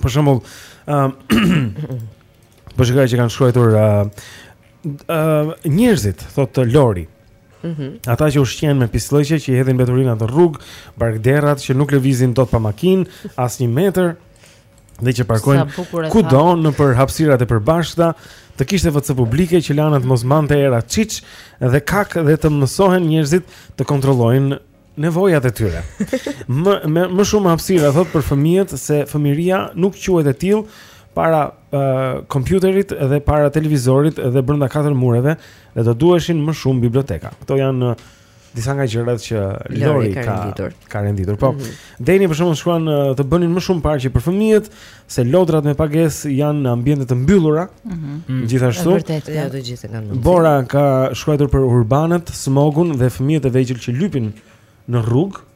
Për shembull, ë uh, Po shikoj që kanë shkruar ë uh, uh, njerëzit, thotë Lori. Mhm. Ata që ushqehen me pisllëqe që i hedhin mbeturina në rrugë, barkderrat që nuk lëvizin dot pa makinë, as 1 metër dhe që parkojnë kudo nëpër hapësirat e përbashkëta, të kishte WC publike që Lana të mos mbante era çiç dhe kak dhe të mësohen njerëzit të kontrollojnë nevojat e tyre. Më me, më shumë hapësira thotë për fëmijët se fëmijëria nuk quhet e tillë para uh, kompjuterit dhe para televizorit dhe brenda katër mureve dhe do duheshin më shumë biblioteka. Këto janë uh, disa nga gjërat që Lori ka renditur. Ka renditur. Po. Mm -hmm. Deni për shembull shkruan uh, të bënin më shumë parqe për fëmijët, se lodrat me pagesë janë në ambiente të mbyllura. Ëh. Mm -hmm. Gjithashtu. Vërtet, po. jo të gjithë kanë mundësi. Bora ka shkruar për urbanët, smogun dhe fëmijët e vegjël që lypin në rrugë.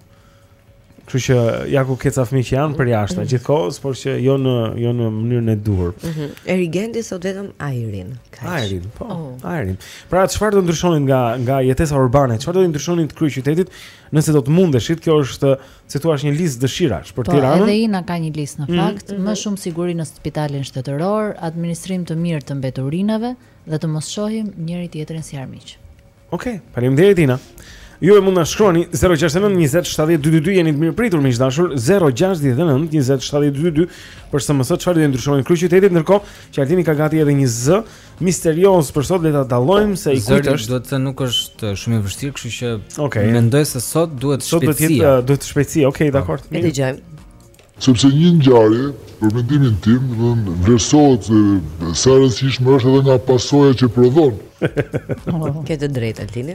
Kështu që ja ku ke ca fëmijë që janë përjashta, mm -hmm. gjithkohës, por që jo në jo në mënyrën e duhur. Ëh. Mm -hmm. Erigendi sot vetëm ajrin. Ajrin, po. Oh. Ajrin. Pra çfarë do ndryshonin nga nga jetesa urbane? Çfarë do ndryshonin të kryeqytetit nëse do të mundeshit? Kjo është si thua është një listë dëshirash për po, Tiranën. Po, edhe Ina ka një listë në mhm. fakt, mm -hmm. më shumë siguri në spitalin shtetëror, administrim të mirë të mbeturinave dhe të mos shohim njëri tjetrin si armiq. Okej, okay, faleminderit Ina. Ju mund të na shkruani 069 20 70 222 jeni të mirëpritur miq të dashur 069 20 70 222 për SMS çfarë do të ndryshonin te kryeqyteti ndërkohë që Altini ka gati edhe një zë misterioz për sot le ta dallojmë se i kujt është. Domethënë nuk është shumë e vështirë, kështu që okay. mendoj se sot duhet shpejtësi. Sot duhet të jetë duhet shpejtësi. Okej, okay, po. dakor. E dëgjojmë. Sepse një ngjarje, për mendimin tim, do të vlerësohet se sa e rëndësishme është edhe nga pasoja që prodhon. Ke të drejtë Altini.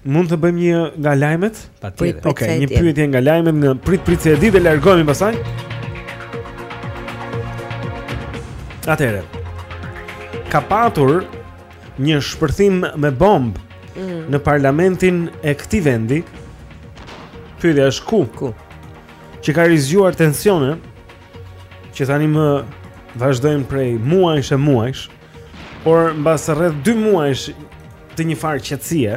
Mund të bëjmë një nga lajmet? Patjetër. Okej, okay, një pyetje nga lajmet prit prit se e di dhe largohemi pastaj. Atëherë. Ka patur një shpërthim me bombë mm. në parlamentin e këtij vendi. Pyetja është ku? Ku? Që ka rizgjuar tensione që tanimë vazhdojnë prej muajsh e muajsh. Por mbas rreth 2 muajsh të njëfarë qetësie,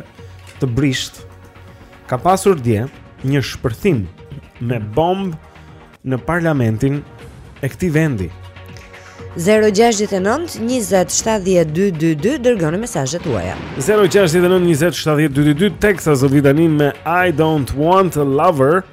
të brishtë, ka pasur dje një shpërthim me bombë në parlamentin e këtij vendi. 0-6-9-27-12-22 Dërgoni mesazhet tuaja 0-6-9-27-12-22 Teksa zë vidanin me I don't want a lover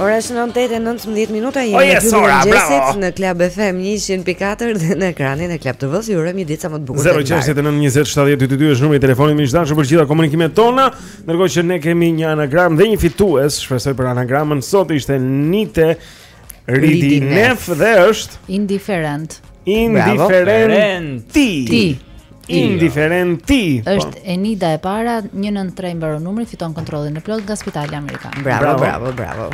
Ora është 9:19 minuta jemi oh, yes, në klubin e mëngjesit në Club FM 104 dhe në ekranin e Club TV. Ju urojmë një ditë sa më të bukur. 0692070222 është numri i telefonit miq të dashur për të gjitha komunikimet tona. Ndërkohë që ne kemi një anagram dhe një fitues, shpresoj për anagramin sot ishte Nite Ridi nef dhe është indiferent. Indiferent. Ti. Ti. Indiferent ti. Po. Është Enida e para, 193 mbaron numri, fiton kontrollin e plotë nga Spitali Amerikan. Bravo, bravo, bravo.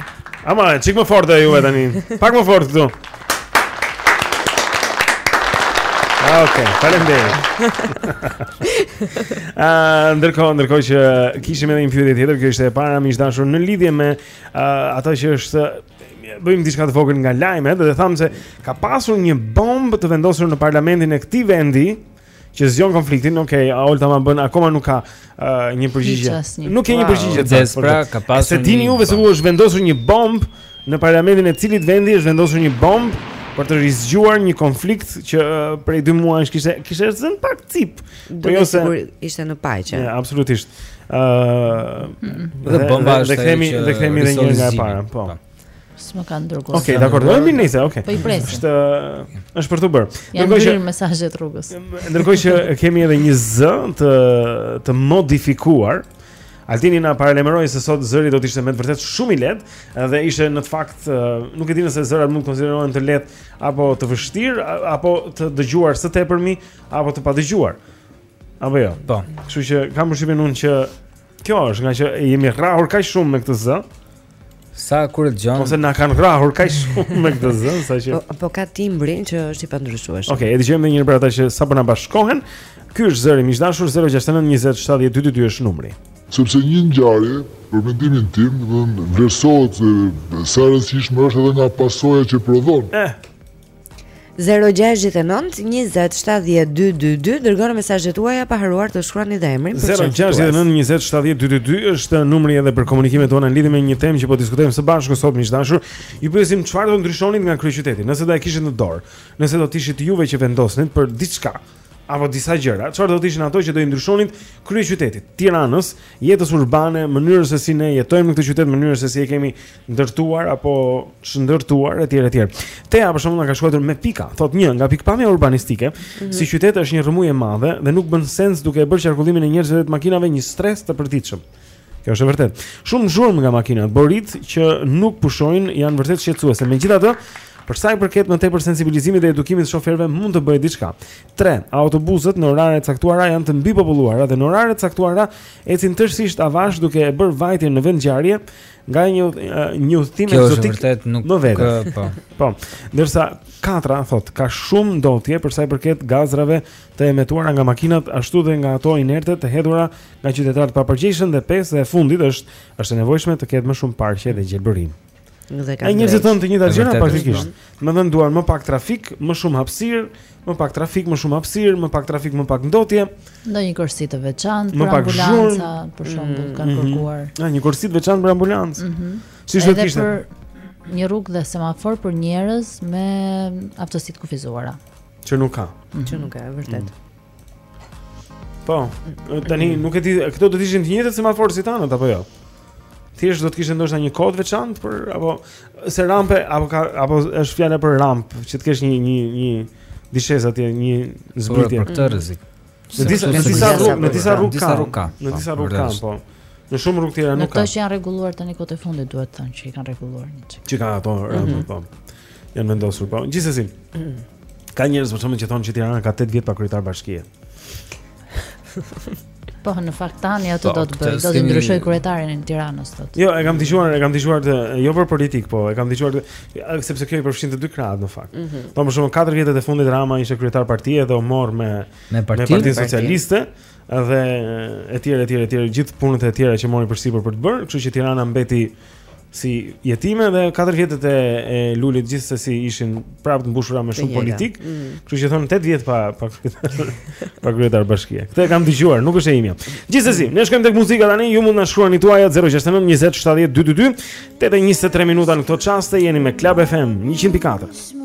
Ama, çik më fort ajo tani. Pak më fort këtu. Ah, ok, faleminderit ah, Ndërkohë, ndërkohë që kishim edhe një pyetje tjetër Kjo ishte e para, miq të dashur në lidhje me Uh, ato që është bëjmë diçka të vogël nga lajmet dhe thamë se ka pasur një bombë të vendosur në parlamentin e këtij vendi që zgjon konfliktin. Okej, okay, Olta më bën akoma nuk ka uh, një përgjigje. Nuk ka një përgjigje. Wow. Pra, ka pasur. S'e dini juve se u është vendosur një bombë në parlamentin e cilit vendi është vendosur një bombë për të rizgjuar një konflikt që uh, prej 2 muajsh kishte kishte zënë pak cip. Do të thotë kur ishte në paqe. Ja, absolutisht. Ëh, uh, mm. dhe bomba është. Dhe kemi dhe kemi edhe një nga e para, po. po. S'më kanë dërguar. Okej, okay, dakor. Do të mirë nëse, okay. Po i presim. Është është për të bërë. Dërgoj një mesazh të rrugës. Ndërkohë që kemi edhe një zë të të modifikuar. Altini na paralajmëroi se sot zëri do të ishte me të vërtetë shumë i lehtë dhe ishte në fakt nuk e di nëse zërat mund të konsiderohen të lehtë apo të vështirë apo të dëgjuar së tepërmi apo të padëgjuar. Apo jo. Po. Kështu që kam përshtypjen unë që kjo është ngaqë jemi rrahur kaq shumë me këtë zë. Sa kur e dëgjon. Ose na kanë rrahur kaq shumë me këtë zë, saqë. Po, po ka timbrin që është i pandryshuar. Okej, okay, e dëgjojmë edhe një herë për ata që sapo na bashkohen. Ky është zëri miq të dashur 069 20 70 222 është numri. Sepse një ngjarje për mendimin tim, domethënë vlerësohet se sa e rëndësishme është edhe nga pasoja që prodhon. Eh. 069 20 70 222 Dërgoni mesazhet tuaja pa harruar të shkruani dhe emrin për të qenë fitues 069 20 70 222 është numri edhe për komunikimet tona në lidhje me një temë që po diskutojmë së bashku sot miq të dashur Ju pyesim çfarë do ndryshonit nga kryeqyteti nëse do e kishit në dorë Nëse do të ishit juve që vendosnit për diçka apo disa gjëra. Çfarë do të ishin ato që do i ndryshonit kryeqytetit, Tiranës, jetës urbane, mënyrës se si ne jetojmë në këtë qytet, mënyrës se si e kemi ndërtuar apo çndërtuar etj etj. Teja për shembull na ka shkruajtur me pika. Thotë një nga pikëpamja urbanistike, mm -hmm. si qytet është një rrëmujë e madhe dhe nuk bën sens duke e bërë qarkullimin e njerëzve dhe të makinave një stres të përditshëm. Kjo është e vërtetë. Shumë zhurmë nga makinat, boritë që nuk pushojnë janë vërtet shqetësuese. Megjithatë, për sa i përket më tepër sensibilizimit dhe edukimit të shoferëve mund të bëhet diçka. 3. Autobusët në orare të caktuara janë të mbipopulluara dhe në orare të caktuara ecin tërësisht avash duke e bërë vajtjen në vendngjarje nga një një udhëtim eksotik. Kjo është vërtet nuk më vetë. Po. Po. Ndërsa katra thotë ka shumë ndotje për sa i përket gazrave të emetuara nga makinat ashtu dhe nga ato inerte të hedhura Nga qytetarët e papërgjegjshëm dhe pesë e fundit është është e nevojshme të ketë më shumë parqe dhe gjelbërim. Dhe ka. Ai njerëzit thonë të njëjtat gjëra praktikisht. Domethënë duan më pak trafik, më shumë hapësirë, më pak trafik, më shumë hapësirë, më pak trafik, më pak ndotje. Ndonjë korsi të veçantë për ambulanca, për shembull, kanë mhm. kërkuar. Ja, një korsi të veçantë për ambulancë. Mhm. Siç do të ishte një rrugë dhe semafor për njerëz me aftësi të kufizuara. Që nuk ka. Mhm. Që nuk ka, e vërtetë. Po, tani nuk e di, këto do të ishin të njëjtat semaforë si tanët apo jo? Thjesht do të kishte ndoshta një kod të veçantë për apo se rampe apo ka apo është fjala për rampë, që të kesh një një një dishezë atje, një zbritje. Për këtë rrezik. Në disa në disa rrugë, në disa rrugë ka. Në disa rrugë ka, po. Në shumë rrugë të tjera nuk ka. Në këto që janë rregulluar tani kohët e fundit duhet thënë që i kanë rregulluar një çik. Që kanë ato rampe, mhm. po. Janë vendosur, po. Gjithsesi. Ka njerëz për shaka që thonë që Tirana ka 8 vjet pa kryetar bashkie. Po në fakt tani atë po, do të bëj, do të ndryshoj kryetarin e Tiranës sot. Jo, e kam dëgjuar, e kam dëgjuar të jo për politikë, po e kam dëgjuar sepse kjo i përfshin të dy krahët në fakt. Mm -hmm. Po më shumë 4 vjetet e fundit Rama ishte kryetar partie dhe u mor me me Partinë Socialiste dhe etj etj etj gjithë punët e tjera që mori përsipër për të bërë, kështu që Tirana mbeti si jetime dhe katër vjetët e, e Lulit gjithsesi ishin prapë të mbushura me shumë politikë. Mm. Kështu që thonë 8 vjet pa pa pa kryetar bashkie. Këtë e kam dëgjuar, nuk është e imja. Gjithsesi, ne shkojmë tek muzika tani, ju mund të na shkruani tuajat 069 20 70 222. 8:23 minuta në këto çaste jeni me Club FM 104.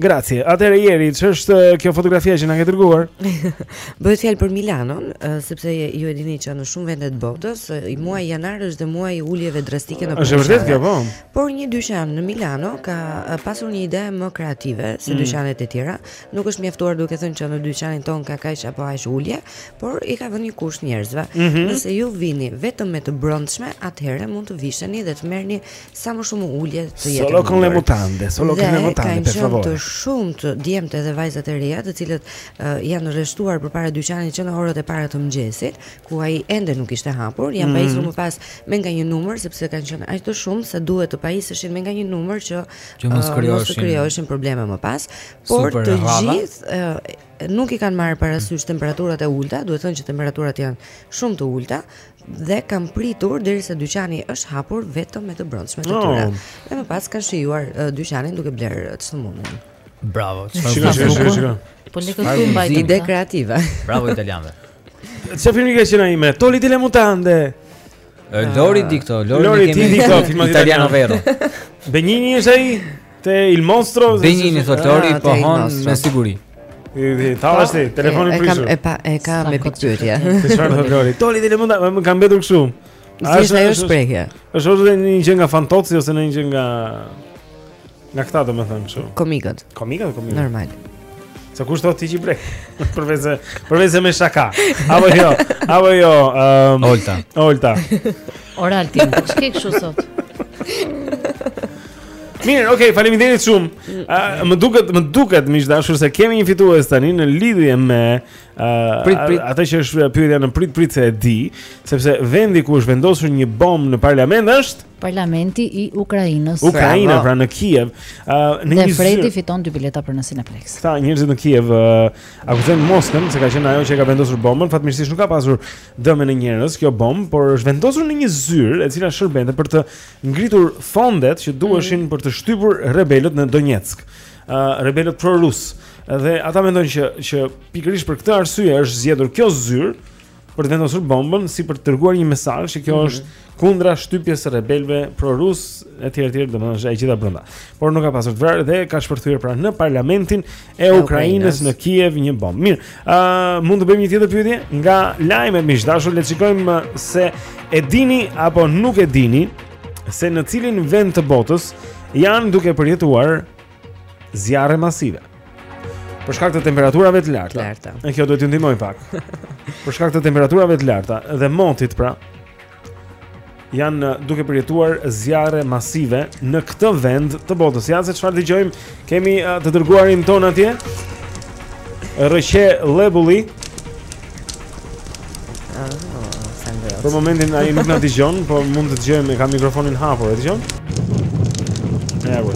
Grazie. Atëherë Jeri, ç'është kjo fotografia që na ke dërguar? Bëhet fjalë për Milanon, sepse ju e dini që në shumë vende të botës, i muaji janar është dhe muaji i uljeve drastike në botë. Është vërtet kjo, po. Por një dyqan në Milano ka pasur një ide më kreative se mm. dyqanet e tjera. Nuk është mjaftuar duke thënë që në dyqanin tonë ka kaq apo aq ulje, por i ka vënë një kusht njerëzve. Mm -hmm. Nëse ju vini vetëm me të brendshme, atëherë mund të visheni dhe të merrni sa më shumë ulje të jetë. Solo con le mutande, solo con le mutande, per favore. Kanë qenë të shumtë djemtë dhe vajzat e reja, të cilët uh, janë rreshtuar përpara dyqanit që në orët e para të mëngjesit, ku ai ende nuk ishte hapur, janë mm. pajisur më pas me nga një numër sepse kanë qenë aq të shumtë sa duhet të pajiseshin me nga një numër që të mos krijoheshin uh, probleme më pas, por Super, të gjithë uh, nuk i kanë marrë parasysh temperaturat e ulta, duhet thënë që temperaturat janë shumë të ulta, dhe kanë pritur derisa dyqani është hapur vetëm me të brendshmet e tyre. Oh. Dhe më pas kanë shijuar uh, dyqanin duke blerë uh, ç'të mundin. Bravo. Shiko, shiko, shiko, shiko. Po ne këtu mbajmë ide kreative. Bravo italianëve. Çfarë filmi ka qenë ai me Togliti le mutande? Lori ah. dikto, Lori, Lori dikto, film italiano vero. Benigni është ai? Te il mostro Benigni thotë Lori ah, po hon me siguri. I thashë ti, po, telefoni i prishur. E pa e kam me pikëpyetje. Ti çfarë thotë Lori? Togliti le mutande më ka mbetur kështu. A është ajo shprehje? Është ose një gjë nga Fantozzi ose një gjë nga nga këta domethënë kështu. Komikët. Komikët, komikët. Normal. Sa kushtoi ti që brekë? Përveçse, përveçse me shaka. Apo jo, apo jo, ehm, um, Olta. Olta. Ore Altin, po ç'ke kështu sot? Mirë, okay, faleminderit shumë. Uh, më duket, më duket miq të dashur se kemi një fitues tani në lidhje me uh, atë që është pyetja në prit prit se e di, sepse vendi ku është vendosur një bombë në parlament është Parlamenti i Ukrainës. Ukraina pra në Kiev. Uh, një Fredi fiton dy bileta për në Cineplex. Këta njerëzit në Kiev uh, akuzojnë Moskën se ka qenë ajo që ka vendosur bombën, fatmirësisht nuk ka pasur dëme në njerëz kjo bombë, por është vendosur në një zyrë e cila shërbente për të ngritur fondet që duheshin mm. për të shtypur rebelët në Donetsk. Ë uh, rebelët pro-rusë. Dhe ata mendojnë që që pikërisht për këtë arsye është zgjedhur kjo zyrë për të vendosur bombën si për të dërguar një mesazh që kjo mm. është kundra shtypjes së rebelëve pro-rusë etj etj, domethënë është e gjitha brenda. Por nuk ka pasur të vrarë dhe ka shpërthyer pra në parlamentin e Ukrainës në Kiev një bombë. Mirë, ë uh, mund të bëjmë një tjetër pyetje nga lajmet miq të dashur, le të shikojmë uh, se e dini apo nuk e dini se në cilin vend të botës janë duke përjetuar zjarre masive. Për shkak të temperaturave të larta. Larta. E kjo duhet t'ju ndihmojë pak. Për shkak të temperaturave të larta dhe motit pra janë uh, duke përjetuar zjarre masive në këtë vend të botës. Ja se çfarë dëgjojmë, kemi uh, të dërguarin tonë atje. Rëshe Lebuli Për momentin ai nuk na dëgjon, po mund të dëgjojmë, e ka mikrofonin hapur, e dëgjon? Ja, po.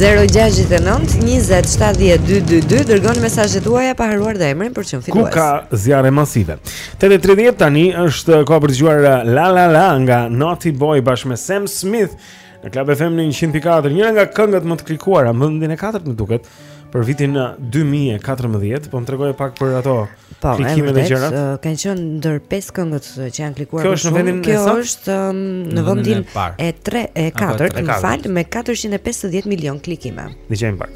069 20 70 222 dërgoni mesazhet tuaja pa harruar dhe emrin për çmim fitues. Ku ka zjarre masive? 8:30 tani është koha për të dëgjuar uh, La La La nga Naughty Boy bashkë me Sam Smith Në Club FM në 100.4, njëra nga këngët më të klikuara, në vendin e katërt më duket, për vitin 2014, po më tregoje pak për ato po, klikime dhe gjërat. Uh, kanë qenë ndër 5 këngët që janë klikuar më shumë, um, kjo është në vendin e 3, e 4, më fal, me 450 milion klikime. Dëgjojmë pak.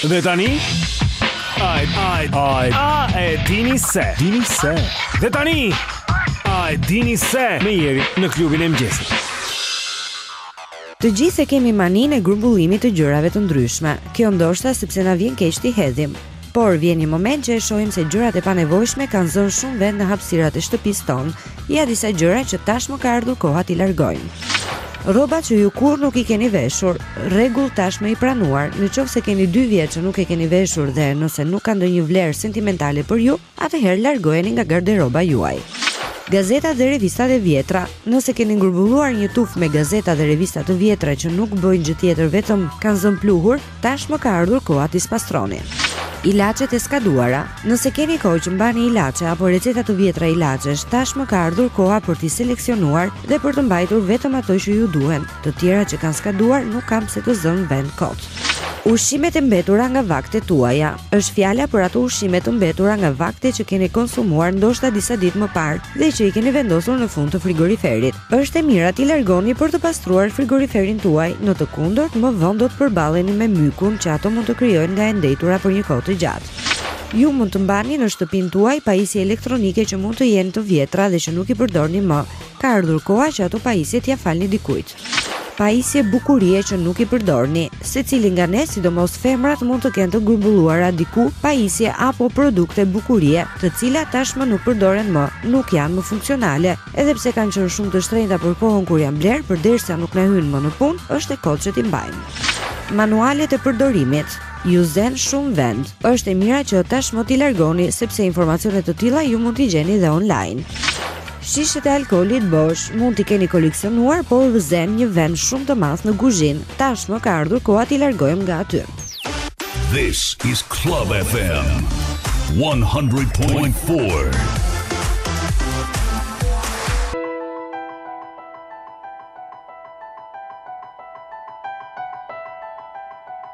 Dhe tani Ai ai ai a e dini se dini se Dhe tani A e dini se me Jerin në Klubin e Mëngjesit Të gjithë e kemi maninë e grumbullimit të gjërave të ndryshme. Kjo ndoshta sepse na vjen keq t'i hedhim. Por vjen një moment që e shohim se gjërat e panevojshme kanë zënë shumë vend në hapësirat e shtëpisë tonë. Ja disa gjëra që tashmë ka ardhur koha t'i largojmë. Rrobat që ju kurrë nuk i keni veshur, rregull tashmë i pranuar. Në qoftë se keni 2 vjet që nuk e keni veshur dhe nëse nuk ka ndonjë vlerë sentimentale për ju, atëherë largojeni nga garderoba juaj. Gazetat dhe revistat e vjetra, Nëse keni grumbulluar një tufë me gazeta dhe revista të vjetra që nuk bëjnë gjë tjetër vetëm kanë zënë pluhur, tashmë ka ardhur koha t'i spastroni. Ilaçet e skaduara, Nëse keni kohë që mbani ilaçe apo receta të vjetra ilaçesh, tashmë ka ardhur koha për t'i seleksionuar dhe për të mbajtur vetëm ato që ju duhen. Të tjerat që kanë skaduar nuk kanë pse të zënë vend kot. Ushqimet e mbetura nga vaktet tuaja. Është fjala për ato ushqime të mbetura nga vaktet që keni konsumuar ndoshta disa ditë më parë dhe që i keni vendosur në fund të frigoriferit. Është e mira t'i largoni për të pastruar frigoriferin tuaj, në të kundërt më vonë do të përballeni me mykun që ato mund të krijojnë nga e ndejtura për një kohë të gjatë. Ju mund të mbani në shtëpinë tuaj pajisje elektronike që mund të jenë të vjetra dhe që nuk i përdorni më. Ka ardhur koha që ato pajisje t'ia falni dikujt. Pajisje bukurie që nuk i përdorni. Secili nga ne, sidomos femrat, mund të kenë të grumbulluara diku pajisje apo produkte bukurie, të cilat tashmë nuk përdoren më, nuk janë më funksionale. Edhe pse kanë qenë shumë të shtrenjta për kohën kur janë blerë, përderisa nuk na hyjnë më në punë, është e kot që t'i mbajmë. Manualet e përdorimit. Ju zënë shumë vend. Është e mira që tashmë t'i largoni sepse informacione të tilla ju mund t'i gjeni dhe online. Shishet e alkoolit bosh mund t'i keni koleksionuar, por zënë një vend shumë të madh në kuzhinë. Tashmë ka ardhur koha t'i largojmë nga aty. This is Club FM 100.4.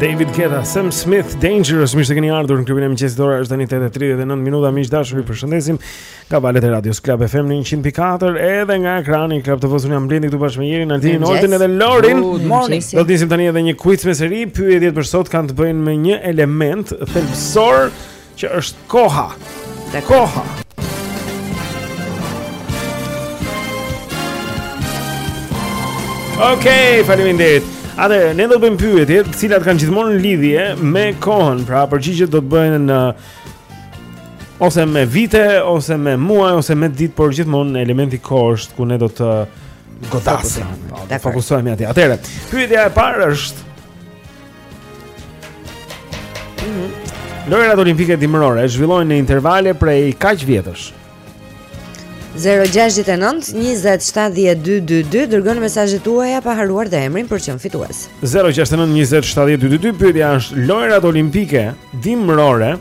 David Guetta, Sam Smith, Dangerous, mirë se keni ardhur në klubin e mëngjesit. Ora është tani 8:39 minuta. Miq të dashur, ju përshëndesim nga valët e radios Club FM në 100.4 edhe nga ekrani i Club TV. Unë jam Blendi këtu bashkë me Jerin, Altinin, Ortin edhe Lorin. Do të nisim tani edhe një quiz me seri. Pyetjet për sot kanë të bëjnë me një element thelbësor Që është koha. Dhe koha. Okej, okay, faleminderit. Atëherë, ne do të bëjmë pyetje, të cilat kanë gjithmonë lidhje me kohën. Pra, përgjigjet do të bëhen ose me vite, ose me muaj, ose me ditë, por gjithmonë elementi kohë është ku ne do të godasim. Do të fokusohemi aty. Atëherë, pyetja e parë është Lojërat olimpike dimërore zhvillohen në intervale prej kaq vjetësh. 0-6-9-27-12-2 Dërgoni mesazhet tuaja pa harruar dhe emrin për që jeni fitues 0-6-9-27-12-2 Pyetja është lojërat olimpike dimërore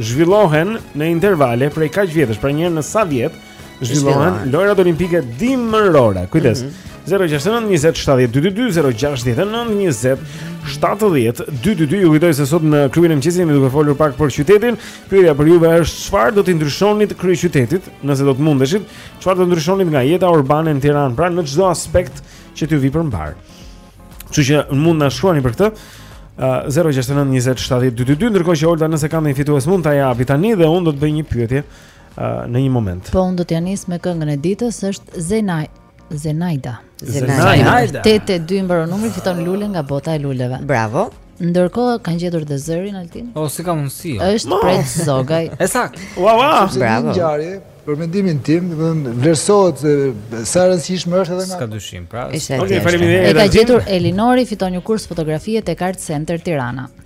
Zhvillohen në intervale prej kaq vjetësh Pra njëherë në sa vjet zhvillohen lojërat olimpike dimërore. Kujdes. Mm -hmm. 069 20 70 222 069 20 70 222 Ju kujtoj se sot në klubin e mëngjesit Jemi duke folur pak për qytetin Pyetja për juve është Çfarë do t'i ndryshonit këtij qyteti Nëse do t'mundeshit Çfarë do t'ndryshonit nga jeta urbane në Tiranë Pra në çdo aspekt që t'ju vijë për mbarë Që që mund t'na shkruani për këtë 069 20 70 222 Ndërkohë që Olta nëse ka ndonjë fitues mund ta japë tani Dhe unë do t'bëj një pyetje në një moment. Po unë do t'ja nis me këngën e ditës është Zenai Zenaida. Zenaida. 82 mbaron numri fiton lule nga bota e luleve. Bravo. Ndërkohë kanë gjetur dhe zërin Altin. O si ka mundësi? Jo. Është prej Zogaj. E saktë. Ua ua. Bravo. Ngjarje për mendimin tim, do të vlerësohet sa rëndësishme është edhe nga. S'ka dyshim, pra. Okej, faleminderit. E ka gjetur Elinori fiton një kurs fotografie tek Art Center Tirana.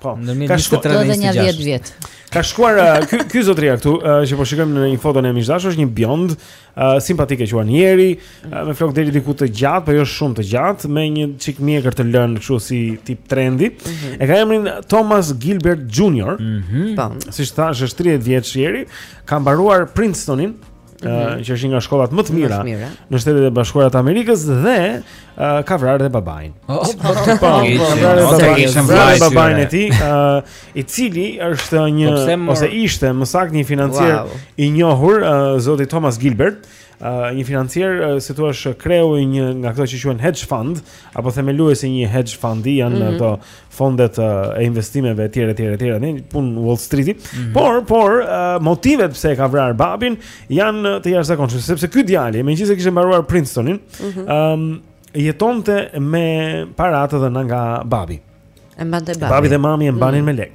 Po. Në 1936. vjet. Ka shkuar ky ky zotëria këtu që po shikojmë në një foto në miqdash është një bjond simpatik që quhen Jeri, me flokë deri diku të gjatë, por jo shumë të gjatë, me një çik mjekër të lënë kështu si tip trendi. Mm -hmm. E ka emrin Thomas Gilbert Jr. Mm -hmm. Siç thash është 30 vjeç Jeri, ka mbaruar Princetonin mm -hmm. që është një nga shkollat më të mira në Shtetet e Bashkuara të Amerikës dhe uh, ka vrarë dhe babain. Po, po, po, po, po, vrarë babain e tij, uh, i cili është një ose ishte më saktë një financier wow. i njohur, uh, zoti Thomas Gilbert. Uh, një financier uh, si thuhet është kreu i një nga këto që quhen hedge fund apo themeluesi i një hedge fundi janë mm -hmm. ato fondet e investimeve etj etj etj në punë Wall Street-i. Mm -hmm. Por por uh, motivet pse e ka vrarë babin janë të jashtëzakonshme, sepse ky djali, megjithëse kishte mbaruar Princetonin, ëm mm -hmm. um, jetonte me para të dhëna nga babi. E mbante babi. Babi dhe mami e mbanin mm -hmm. me lek.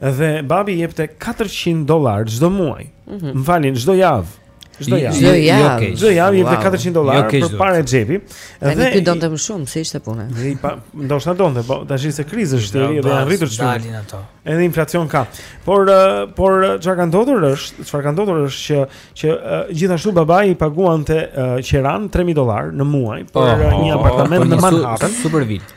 Dhe babi jepte 400 dollarë çdo muaj. Mm -hmm. M'falni, çdo javë. Çdo javë. Çdo javë. Çdo javë jepte 400 dollarë për pare xhepi. Dhe ky donte më shumë si ishte puna. Epo, ndoshta donte, po tashi krizë është dhe janë rritur çmimet. Edhe inflacion ka. Por por çfarë ka ndodhur është, çfarë ka ndodhur është që që gjithashtu babai i paguante qiranë 3000 dollarë në muaj për oh, një oh, apartament oh, në Manhattan. Super vit.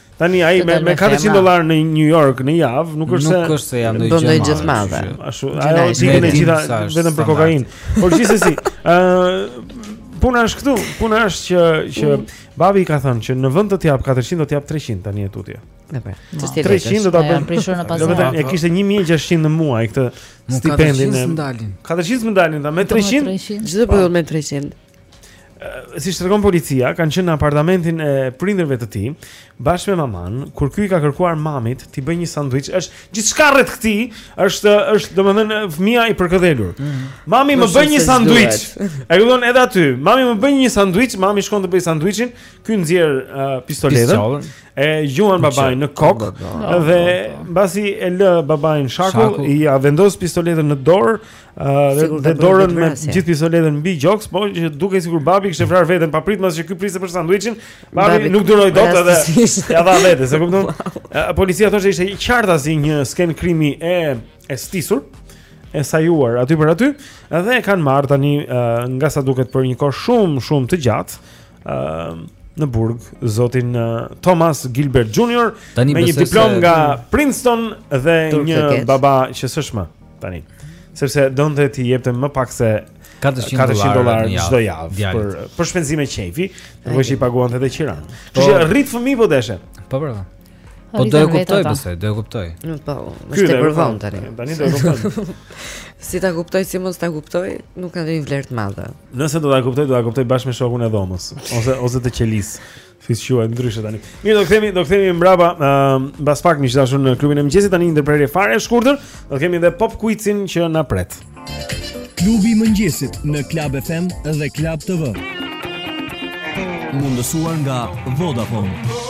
Tani ai me me 400 dollarë në New York në javë, nuk është se nuk është se janë ndonjë gjë. Jo ndonjë gjë e madhe. Ashtu, ajo shkon e gjitha vetëm për kokainë. Por gjithsesi, ë puna është këtu, puna është që që mm. babi i ka thënë që në vend të të jap 400 do të jap 300 tani e tutje. Po. 300 do ta bëjmë prishur në pazar. Domethënë e kishte 1600 në muaj këtë stipendin. 400 s'm dalin. 400 s'm dalin, me 300. Ç'do bëhet me 300. Siç tregon policia, kanë qenë në apartamentin e prindërve të tij, bashkë me mamanë, kur ky i ka kërkuar mamit t'i bëjë një sanduiç, është gjithçka rreth këtij, është është domethënë fëmia i përkëdhelur. Mm -hmm. Mami më bëj një sanduiç. E kupton edhe aty. Mami më bëj një sanduiç, mami shkon të bëjë sanduiçin, ky nxjerr uh, pistoletën. E gjuan babain në kokë dhe mbasi e lë babain shakull, ia vendos pistoletën në dorë Ëh, dhe dorën me gjithë pistoletën mbi gjoks, për t'u dukur sikur babi kishte vrarë veten papritmas që ky priste për sanduiçin. Babi nuk duroi dot edhe ia dha vetes, e kupton? Policia thoshte ishte e qartë, është një skenë krimi e e stisur e sajuar aty për aty dhe e kanë marrë tani uh, nga sa duket për një kohë shumë shumë të gjatë uh, në burg zotin uh, Thomas Gilbert Jr. me një diplomë nga Princeton dhe një baba që s'është më Tani, sepse donte t'i jepte më pak se 400 dollarë çdo javë për për shpenzime qejfi, ndërkohë i paguante edhe qiranë. Po, rrit fëmijë po deshe. Po po. Po do e kuptojë besoj, do e kuptojë. Po, është e vërtetë tani. Tani do e kuptojë. Si ta kuptojë si mos ta kuptojë, nuk ka ndonjë vlerë të madhe. Nëse do ta kuptojë, do ta kuptojë bashkë me shokun e dhomës ose ose të qelisë. Siç quhet ndryshe tani. Mirë, do kthehemi, do kthehemi mbrapa, ë, uh, mbas pak miq të dashur në klubin e mëngjesit tani ndërprerje fare e shkurtër. Do kemi edhe pop quizin që na pret. Klubi i mëngjesit në Club FM dhe Club TV. Mundësuar nga Vodafone.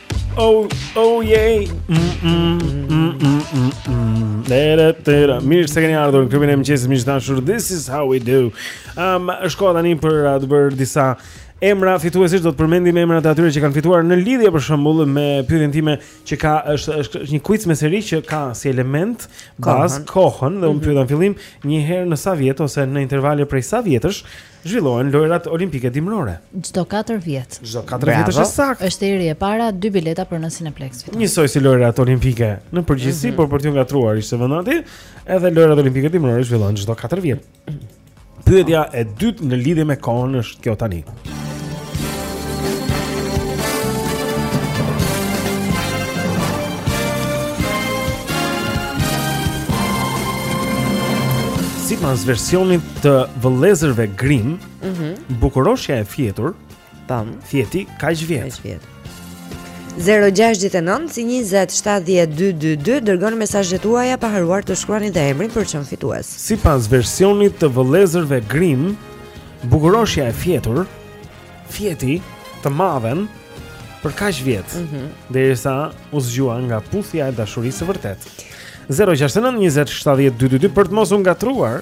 Oh, oh yeah. Lera tera. Mirë se keni ardhur në klubin e mëngjesit miq të dashur. This is how we do. Um, është koha tani për uh, të bërë disa emra fituesish, do të përmendim emrat e atyre që kanë fituar në lidhje për shembull me pyetjen time që ka është është është një quiz me seri që ka si element bazë kohën dhe unë mhm. pyeta në fillim një herë në sa vjet ose në intervale prej sa vjetësh Zhvillohen lojërat olimpike dimërore. Çdo 4 vjet. Çdo 4 vjet është saktë. Është Eri e para, dy bileta për në Cineplexx fiton. Njësoj si lojërat olimpike në përgjithësi, mm -hmm. por për t'ju ngatërruar ishte vënë aty, edhe lojërat olimpike dimërore zhvillohen çdo 4 vjet. Pyetja e dytë në lidhje me kohën është kjo tani. Sipas versionit të vëllezërve Grimm, ëh, mm -hmm. bukuroshja e fjetur, tam, po. fjeti kaq vjet. Kaq vjet. 069 20 70 222 dërgoni mesazhet tuaja pa harruar të shkruani dhe emrin për çmim fitues. Sipas versionit të vëllezërve Grimm, bukuroshja e fjetur, fjeti të madhen për kaq vjet, mm -hmm. derisa u zgjua nga puthja e dashurisë së vërtetë. 069 20 70 222 për të mos u ngatruar.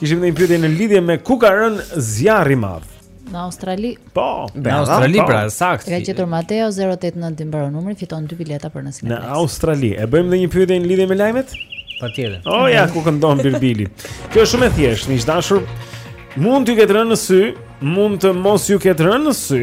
Kishim edhe një pyetje në lidhje me ku ka rënë zjarri i madh. Në Australi. Po, në Australi pra, saktë. Ka gjetur Mateo 089 i mbaron numri, fiton dy bileta për në Cineplex. Në Australi. E bëjmë edhe një pyetje në lidhje me lajmet? Patjetër. Oh ja, ku këndon bilbili. Kjo është shumë e thjeshtë, miq të dashur. Mund t'ju ketë rënë në sy, mund të mos ju ketë rënë në sy.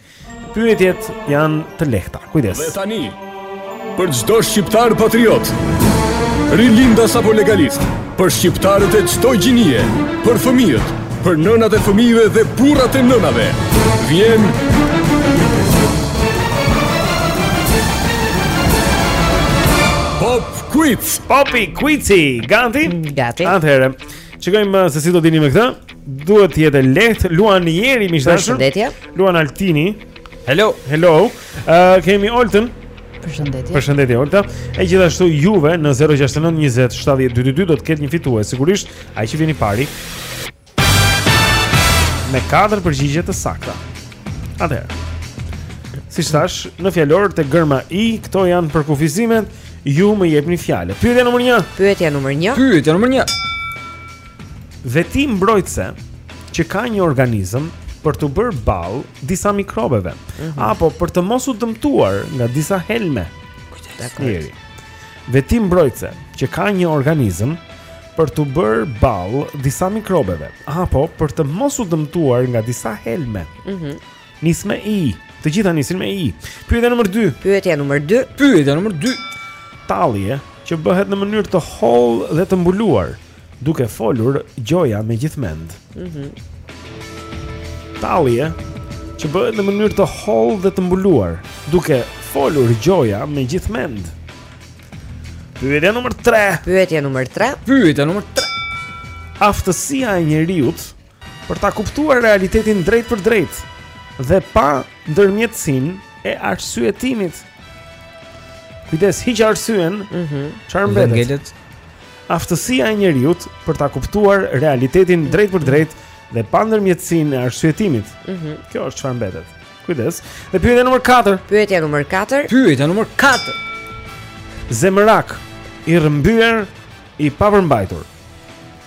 Pyetjet janë të lehta. Kujdes. Dhe tani për çdo shqiptar patriot, rilindas apo legalist, për shqiptarët e çdo gjinie, për fëmijët, për nënat e fëmijëve dhe burrat e nënave. Vjen Pop Quiz. Popi Quizi, gati? Gati. Atëherë, shikojmë uh, se si do dilni me këtë. Duhet të jetë e lehtë. Luan Jeri, miq të dashur. Përshëndetje. Luan Altini. Hello, hello. Uh, kemi Oltën. Përshëndetje. Përshëndetje Olta. E gjithashtu juve në 069 20 70 222 do të ketë një fitues sigurisht, ai që vjen i pari. Me katër përgjigje të sakta. Atëherë. Siç thashë, në fjalor te gërma i, këto janë përkufizimet, ju më jepni fjalën. Pyetja numër 1. Pyetja numër 1. Pyetja numër 1. Veti mbrojtëse që ka një organizëm për t'u bërë ballë disa mikrobeve mm -hmm. apo për të mos u dëmtuar nga disa helme. Kujdes. Veti mbrojtëse që ka një organizëm për t'u bërë ballë disa mikrobeve apo për të mos u dëmtuar nga disa helme. Mhm. Mm Nis me i. Të gjitha nisin me i. Pyetja nr. 2. Pyetja nr. 2. Pyetja nr. 2. Tallje që bëhet në mënyrë të hollë dhe të mbuluar. Duke folur gjoja me gjithë mend. Mhm. Mm Tallje që bëhet në mënyrë të hollë dhe të mbuluar, duke folur gjoja me gjithë mend. Pyetja numër 3. Pyetja numër 3. Pyetja numër 3. Aftësia e njeriut Për ta kuptuar realitetin drejt për drejt dhe pa ndërmjetësinë e arsyetimit. Kujdes, hiq arsyen, mhm. çfarë mm -hmm. mbetet? Aftësia e njeriut për ta kuptuar realitetin drejt për drejt dhe pa ndërmjetësinë e arsyetimit. Mm -hmm. Kjo është çfarë mbetet. Kujdes. Dhe pyetja nr. 4. Pyetja nr. 4. Pyetja nr. 4. Zemërak i rrëmbyer i papërmbajtur.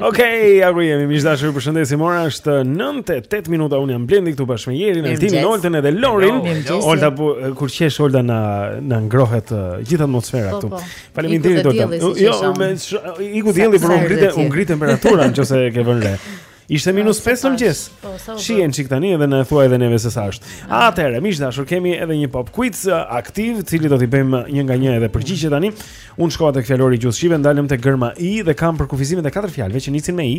Okej, okay, ja ku jemi. Miq të dashur, ju përshëndesim. Ora është 9:08 minuta. Unë jam Blendi këtu bashkë me Jerin, Altinin, Oltën edhe Lorin. Olta po, kur qesh Olta na na ngrohet gjithë atmosfera po, këtu. Po. Faleminderit Olta. Jo, më iku dielli por u ngritë, u ngritë temperatura nëse e ke vënë re. Ishte minus 5 në mëngjes. Po, Shihe një çik tani edhe na e thuaj edhe neve se sa është. Atëherë, miq dashur, kemi edhe një pop quiz uh, aktiv, të cilit do t'i bëjmë uh, një nga një edhe përgjigje tani. Unë shkova tek fjalori i gjuhës shqipe, u ndalëm te gërma i dhe kam përkufizimet e katër fjalëve që nisin me i.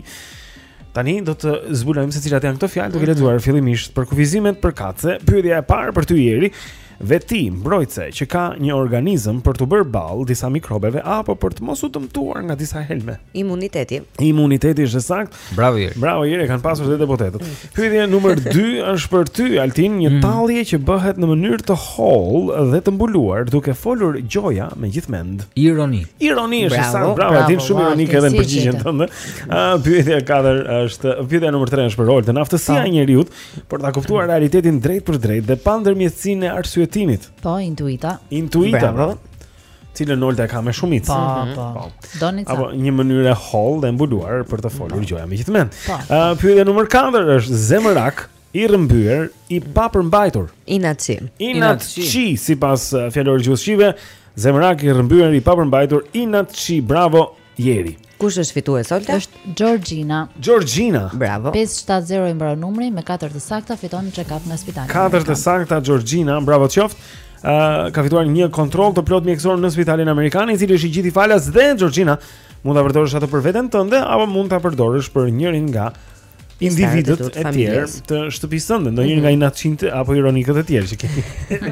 Tani do të zbulojmë se cilat janë këto fjalë duke mhm. lexuar fillimisht përkufizimet përkatëse. Pyetja e parë për ty Jeri, veti mbrojtëse që ka një organizëm për të bërë ballë disa mikrobeve apo për të mos u dëmtuar nga disa helme. Imuniteti. Imuniteti është e saktë. Bravo Jeri. Bravo Jeri, e kanë pasur dhe deputetët. Mm. Pyetja numër 2 është për ty Altin, një mm. tallje që bëhet në mënyrë të hollë dhe të mbuluar duke folur gjoja me gjithë mend. Ironi. Ironi është e saktë. Bravo, Altin, shumë ironik edhe në përgjigjen tënde. Ah, pyetja e katërt është, pyetja numër 3 është për Oltën. Aftësia e njeriu për ta kuptuar realitetin drejtpërdrejt dhe pa ndërmjetësinë e arsyetimit. Po, intuita. Intuita, po. Të cilën Olta e ka me shumicë. Po, mhm. po. po. Doni ca. Apo një mënyrë e hollë dhe e mbuluar për të folur gjoja me gjithë mend. Po. Ah, pyetja numër 4 është zemërak i rrëmbyer, i papërmbajtur. Inaci. Inaci sipas ah, fjalorit të gjuhës shqipe, zemërak i rrëmbyer, i papërmbajtur, inaci. Bravo Jeri. Kush është fituese Olta? Është Xhorxhina. Xhorxhina. Bravo. 570 i mbaron numri me katër të sakta fiton një check-up nga spitali. Katër të sakta Xhorxhina, bravo të qoftë. Ë uh, ka fituar një kontroll të plotë mjekësor në spitalin amerikan, i cili është i gjithi falas dhe Xhorxhina mund ta përdorësh atë për veten tënde apo mund ta përdorësh për njërin nga individët e tjerë të shtëpisë tënde, ndonjë nga mhm. inatçinjtë apo ironikët e tjerë që keni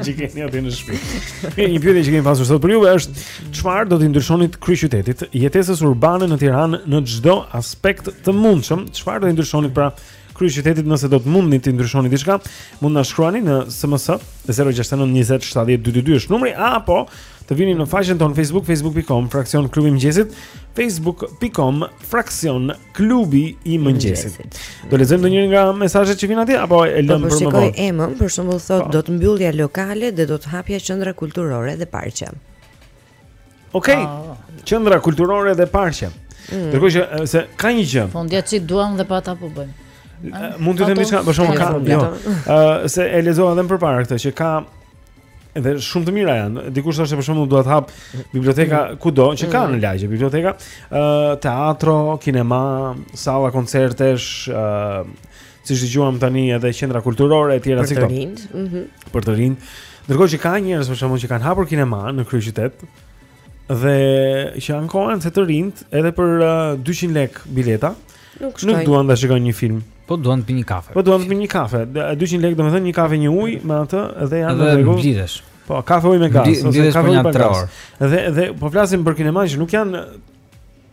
që keni aty në shtëpi. Një pyetje që kemi pasur sot për ju është çfarë do t'i ndryshonit kryeqytetit, jetesës urbane në Tiranë në çdo aspekt të mundshëm, çfarë do t'i ndryshonit pra kryeqytetit nëse do të mundni të ndryshoni diçka, mund të na shkruani në SMS 069 20 70 222 është numri apo të vini në faqen tonë Facebook facebook.com fraksion klubi i mëngjesit facebook.com fraksion klubi i mëngjesit. Do lexojmë ndonjërin nga mesazhet që vijnë atje apo e po, lëmë po, për më vonë? Po, emën, për shembull thotë po. do të mbyllja lokale dhe do të hapja qendra kulturore dhe parqe. Okej. Okay. Oh. Qendra kulturore dhe parqe. Mm. Ndërkohë që se ka një gjë. Po ndja çit duam dhe pa ta po bëjmë. Mund të them diçka, për shembull ka. Jo. Ë se e lexova edhe më parë këtë që ka Edhe shumë të mira janë. Dikush thoshte për shembull duhet të hapin biblioteka mm. kudo që ka në mm. lagje, biblioteka, ë uh, teatro, kinema, salla koncertesh, ë uh, siç dëgjuam tani edhe qendra kulturore etj. Për të rinj. Mhm. Për të rinj. Ndërkohë që ka njerëz për shembull që kanë hapur kinema në kryeqytet, Dhe që ankohen se të rinjtë edhe për uh, 200 lekë bileta nuk, nuk duan të shikojnë një film. Po duan të pinë një kafe. Po duan të pinë një kafe. 200 lekë domethënë një kafe një ujë me atë dhe janë në rregull. Blidhesh. Po, kafe ujë me gaz ose kafe ujë me gaz. Dhe dhe po flasim për kinema që nuk janë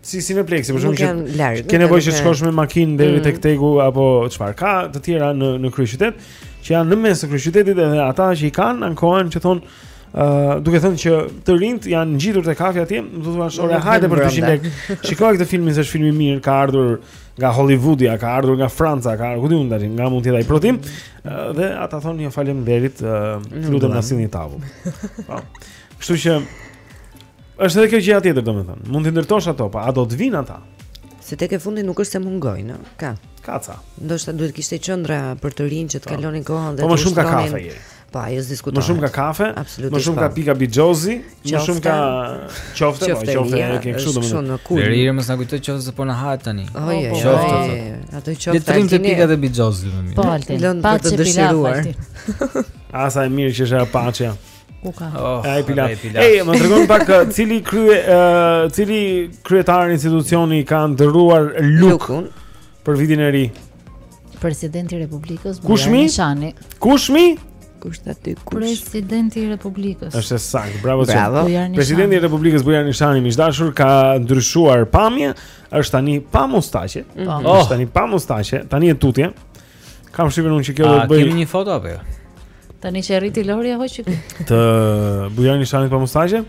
Si si Cineplexi, për shembull, që ke nevojë të shkosh me makinë deri mm. tek Tegu apo çfarë. Ka të tjera në në kryeqytet që janë në mes të kryeqytetit edhe ata që i kanë ankohen që thonë ë uh, duke thënë që të rinjtë janë ngjitur te kafja atje, u thonë ore hajde për 200 lekë. Shikoje këtë filmin se është film i mirë, ka ardhur nga Hollywoodi, ka ardhur nga Franca, ka ardhur di unë tani nga mund të jetë ai prodhim uh, dhe ata thonë ju faleminderit, uh, ju lutem na sillni tavull. Po. Kështu që Është edhe kjo gjëja tjetër, domethënë. Mund t'i ndërtosh ato, po a do të vinë ata? Se tek e fundi nuk është se mungojnë, ka. Ka ca. Ndoshta duhet të kishte qendra për të rinj që të po. kalonin kohën dhe të. Po më shumë ka kafe je. Po ajo s'diskutohet. Më shumë ka kafe, më shumë ka po. pika bixhozi, më shumë ka qofte, po qofte e ke kështu domethënë. Deri herë mos na i kujto qofte se po na hahet tani. Po qofte. Ato qofte. Le të rrimë te pikat e bixhozit më mirë. Po Altin. Lënë për të dëshiruar. Ah sa e mirë që është ajo paçja. Ku ka? Oh, Ai pila. Ej, më tregon pak uh, cili krye uh, cili kryetar institucioni ka ndërruar lukun për vitin e ri. Presidenti i Republikës Bujar Nishani. Kush mi? Kush ta tha ty kush? Presidenti i Republikës. Është e saktë, bravo ti. Presidenti i Republikës Bujar Nishani, miq të dashur, ka ndryshuar pamje, është tani pa mustaqe. Mm -hmm. Është tani pa mustaqe, tani e tutje. Kam shifën unë që kjo do të bëj. A kemi një foto apo jo? Tani që rriti Lori e hoqi. Të Bujar Nishanit pa mustaqe?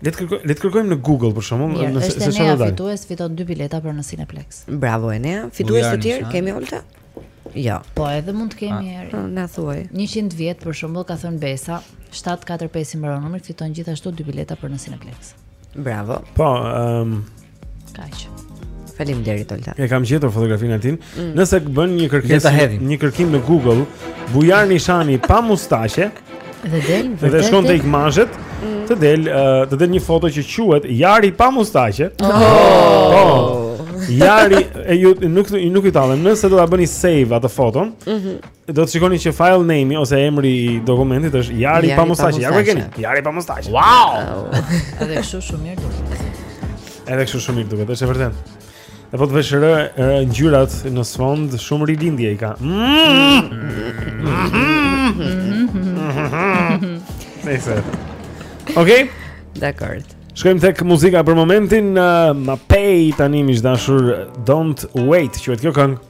Le të kërkojmë, le të kërkojmë në Google për shembull, nëse se çfarë do, është Enea fitues fiton dy bileta për në Cineplex. Bravo Enea, fitues të tjerë kemi Olta? Jo. Po edhe mund të kemi ah. herë. Na thuaj. 100 vjet për shembull ka thënë Besa, 745 i mbaron numri, fiton gjithashtu dy bileta për në Cineplex. Bravo. Po, ehm um... Kaq. Faleminderit Olta. E kam gjetur fotografinë Altin. Mm. Nëse bën një kërkesë, një kërkim në Google, Bujar Nishani pa mustaqe. Dhe del vërtet. Dhe shkon te imazhet, mm. të del, të del një foto që quhet Jari pa mustaqe. Oh. oh. Jari, e ju nuk nuk tallem, nëse do ta bëni save atë foton, mm -hmm. Do të shikoni që file name ose emri i dokumentit është Jari pa mustaqe. Ja ku e keni. Jari pa mustaqe. Wow! Edhe kështu shumë mirë duket. Edhe kështu shumë mirë duket, është e vërtetë. E po të vësh re ngjyrat në sfond shumë rilindje i ka. Nëse. Okej. Dakor. Shkojmë tek muzika për momentin, uh, Mapei tani miq të dashur, Don't Wait, quhet kjo këngë.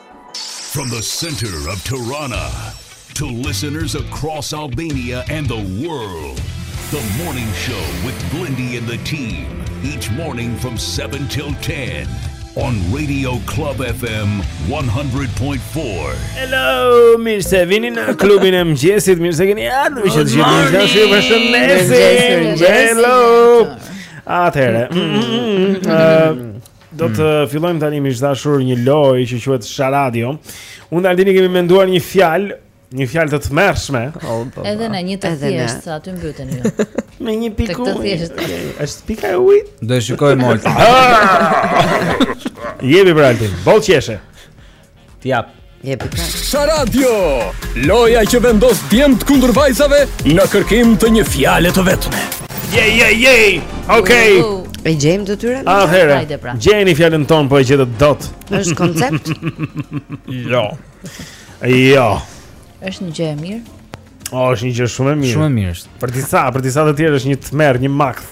From the center of Tirana to listeners across Albania and the world. The morning show with Blendi and the team each morning from 7 till 10 on Radio Club FM 100.4. Hello, mirë se vini në klubin e mëngjesit. Mirë se keni ardhur. Ju të gjithë mirë se ju përshëndesim. Hello. Atëherë. Mm, mm, mm, Do të mm. fillojmë tani miq të dashur një lojë që quhet Sharadio. Unë e Altini kemi menduar një fjalë, një fjalë të tmerrshme. Edhe në një të thjeshtë, sa aty mbyten ju. Me një pikë. Të thjeshtë. Është pika e ujit. Do e shikojmë moj. Jepi pra Altin. Boll qeshe. Ti jap. Jepi pra. Sharadio! Loja që vendos djemtë kundër vajzave në kërkim të një fjale të vetme. Je, je, je! Okej! E gjemë të tyre? Atëherë, pra, gjeni fjalën tonë, po e gjetët dot. është koncept? Jo. Jo. është një gjë e mirë? O, është një gjë shumë e mirë. Shumë e mirë është. Për disa, për disa të tjerë është një tmerr, një makth.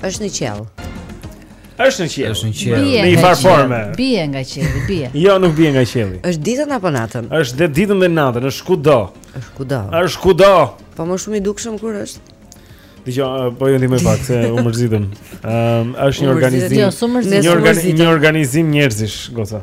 Është në qiell. Është në qiell. Është në qiell. Në një farë forme. Bie nga qielli, bie. Jo, nuk bie nga qielli. Është ditën apo natën? Është dhe ditën dhe natën, është kudo. Është kudo. Është kudo. Po më shumë i dukshëm kur është. Dëgjo, po ju ndihmoj pak se u mërzitëm. Ëm, është një organizim. Jo, një organizim, një organizim njerëzish, goca.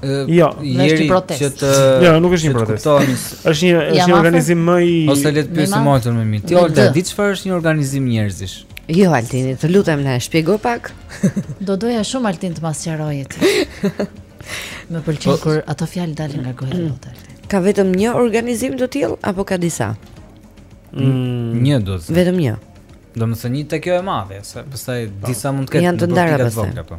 Jo, a është një protest. Që të Jo, nuk është një protest. Është një është një organizim më i Ose le të pyesim Altun më mirë. Ti Alta, di çfarë është një organizim njerëzish? Jo, Altin, të lutem na e shpjego pak. Do doja shumë Altin të ma sqaroje ti. Më pëlqen po, kur ato fjalë dalin nga goja jote. Ka vetëm një organizim të tillë apo ka disa? Mm, një do të. Vetëm një. Domethënë një tek kjo e madhe, se pastaj po. disa mund të ketë. Janë të ndara pastaj.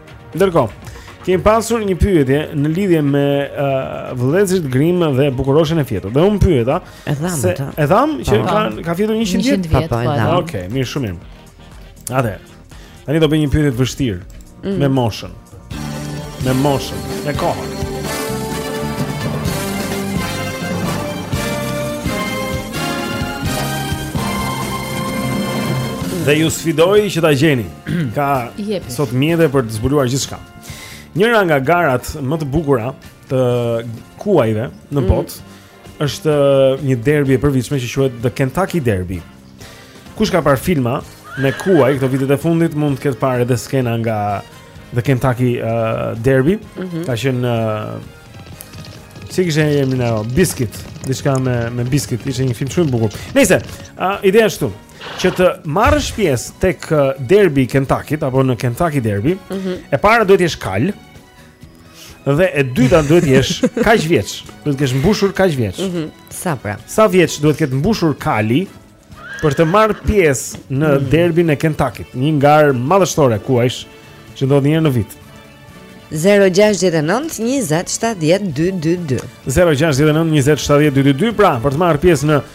Ndërkohë, kemi pasur një pyetje në lidhje me uh, vëllezërit Grimm dhe bukuroshen e fjetur. Dhe unë pyeta, e dham, se të. e dham që pra, ka ka fjetur 100 vjet? Po, po, e dham. Okej, mirë, shumë mirë. Atëherë. Tani do bëj një pyetje të vështirë mm. me moshën. Me moshën, me kohën. Dhe ju sfidoj që ta gjeni. ka sot mjete për të zbuluar gjithçka. Njëra nga garat më të bukura të kuajve në mhm. botë mm. është një derbi e përvitshme që quhet The Kentucky Derby. Kush ka parë filma me kuaj këto vitet e fundit mund të ketë parë edhe skena nga The Kentucky uh, Derby, mm -hmm. ka qenë uh, si kishte emrin ajo, Biscuit, diçka me me Biscuit, ishte një film shumë i bukur. Nëse, uh, ideja është kjo. Që të marrësh pjesë tek uh, derbi i Kentakit apo në Kentucky derbi, mm -hmm. e para duhet të jesh kalë. Dhe e dyta duhet të jesh kaq vjeç. Duhet të kesh mbushur kaq vjeç. Mm -hmm. Sa pra? Sa vjeç duhet të ketë mbushur kali për të marrë pjesë në mm -hmm. derbin e Kentakit, një garë madhështore kuajsh që ndodh një herë në vit. 069 pra për të marrë pjesë në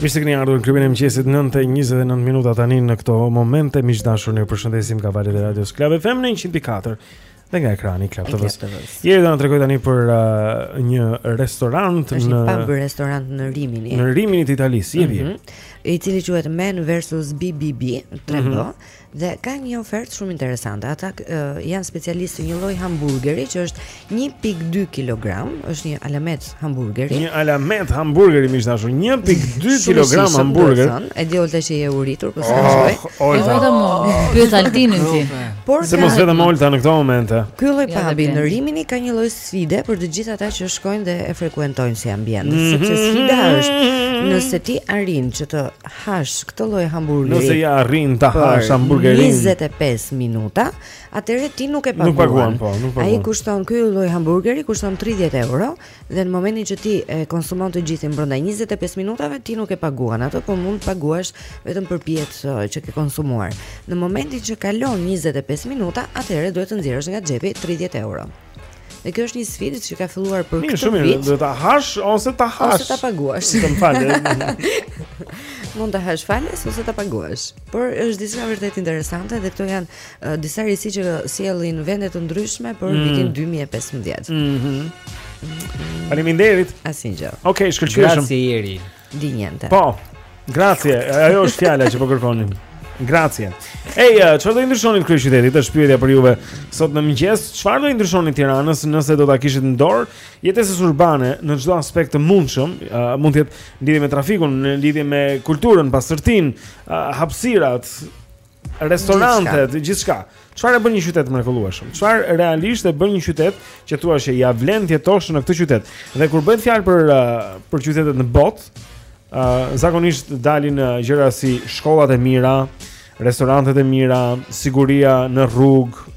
Mirë se keni ardhur në klubin e mëngjesit 9:29 minuta tani në këto momente miq të dashur ne ju përshëndesim nga valët e radios Club FM në 104 dhe nga ekrani Club TV. Jeri do na tregoj tani për uh, një restorant në një pub restorant në Rimini. Në Rimini të Italisë, Jeri. Mm -hmm. I cili quhet Men versus BBB, trembo. Mm -hmm. Dhe ka një ofertë shumë interesante. Ata janë specialistë një lloj hamburgeri që është 1.2 kg, është një alamet hamburgeri. Një alamet hamburgeri me thënë 1.2 kg hamburger. E di Olta që je uritur, po sa oh, shoj. Oh, e vetëm pyet Altinin ti. Por se mos vetëm Olta në këto momente. Ky lloj pabi në Rimini ka një lloj sfide për të gjithë ata që shkojnë dhe e frekuentojnë si ambient, mhm. sepse sfida është nëse ti arrin që të hash këtë lloj hamburgeri. Nëse ja arrin ta hash hamburgerin 25 minuta, atëherë ti nuk e paguan. Nuk paguan, po, nuk paguan. Ai kushton ky lloj hamburgeri kushton 30 euro dhe në momentin që ti e konsumon të gjithin brenda 25 minutave ti nuk e paguan atë, po mund të paguash vetëm për pijet që ke konsumuar. Në momentin që kalon 25 minuta, atëherë duhet të nxjerrësh nga xhepi 30 euro. Dhe kjo është një sfidë që ka filluar për këtë vit. Shumë mirë, duhet ta hash ose ta hash. Ose ta paguash. Të falë. Mund ta hash falas ose ta paguash. Por është diçka vërtet interesante dhe këto janë uh, disa risi që sjellim nga vende të ndryshme për mm. vitin 2015. Mhm. Mm Faleminderit. Asnjë gjë. Okej, okay, shkëlqyeshëm. Grazie Jeri. Di niente. Po. Grazie, ajo është fjala që po kërkonim. Grazie. Ej, eh, çfarë do i ndryshonit kryeqytetit? Është pyetja për juve sot në mëngjes. Çfarë do i ndryshonit Tiranës nëse do ta kishit në dorë? Jetesës urbane në çdo aspekt të mundshëm, uh, mund të jetë lidhje me trafikun, në lidhje me kulturën, pastërtinë, uh, eh, hapësirat, Restorantet, gjithçka. Çfarë e bën një qytet mrekullueshëm? Çfarë realisht e bën një qytet që thua se ia vlen të jetosh në këtë qytet? Dhe kur bëhet fjalë për uh, për qytetet në botë, uh, zakonisht dalin uh, gjëra si shkollat e mira, restorantet e mira, siguria në rrugë,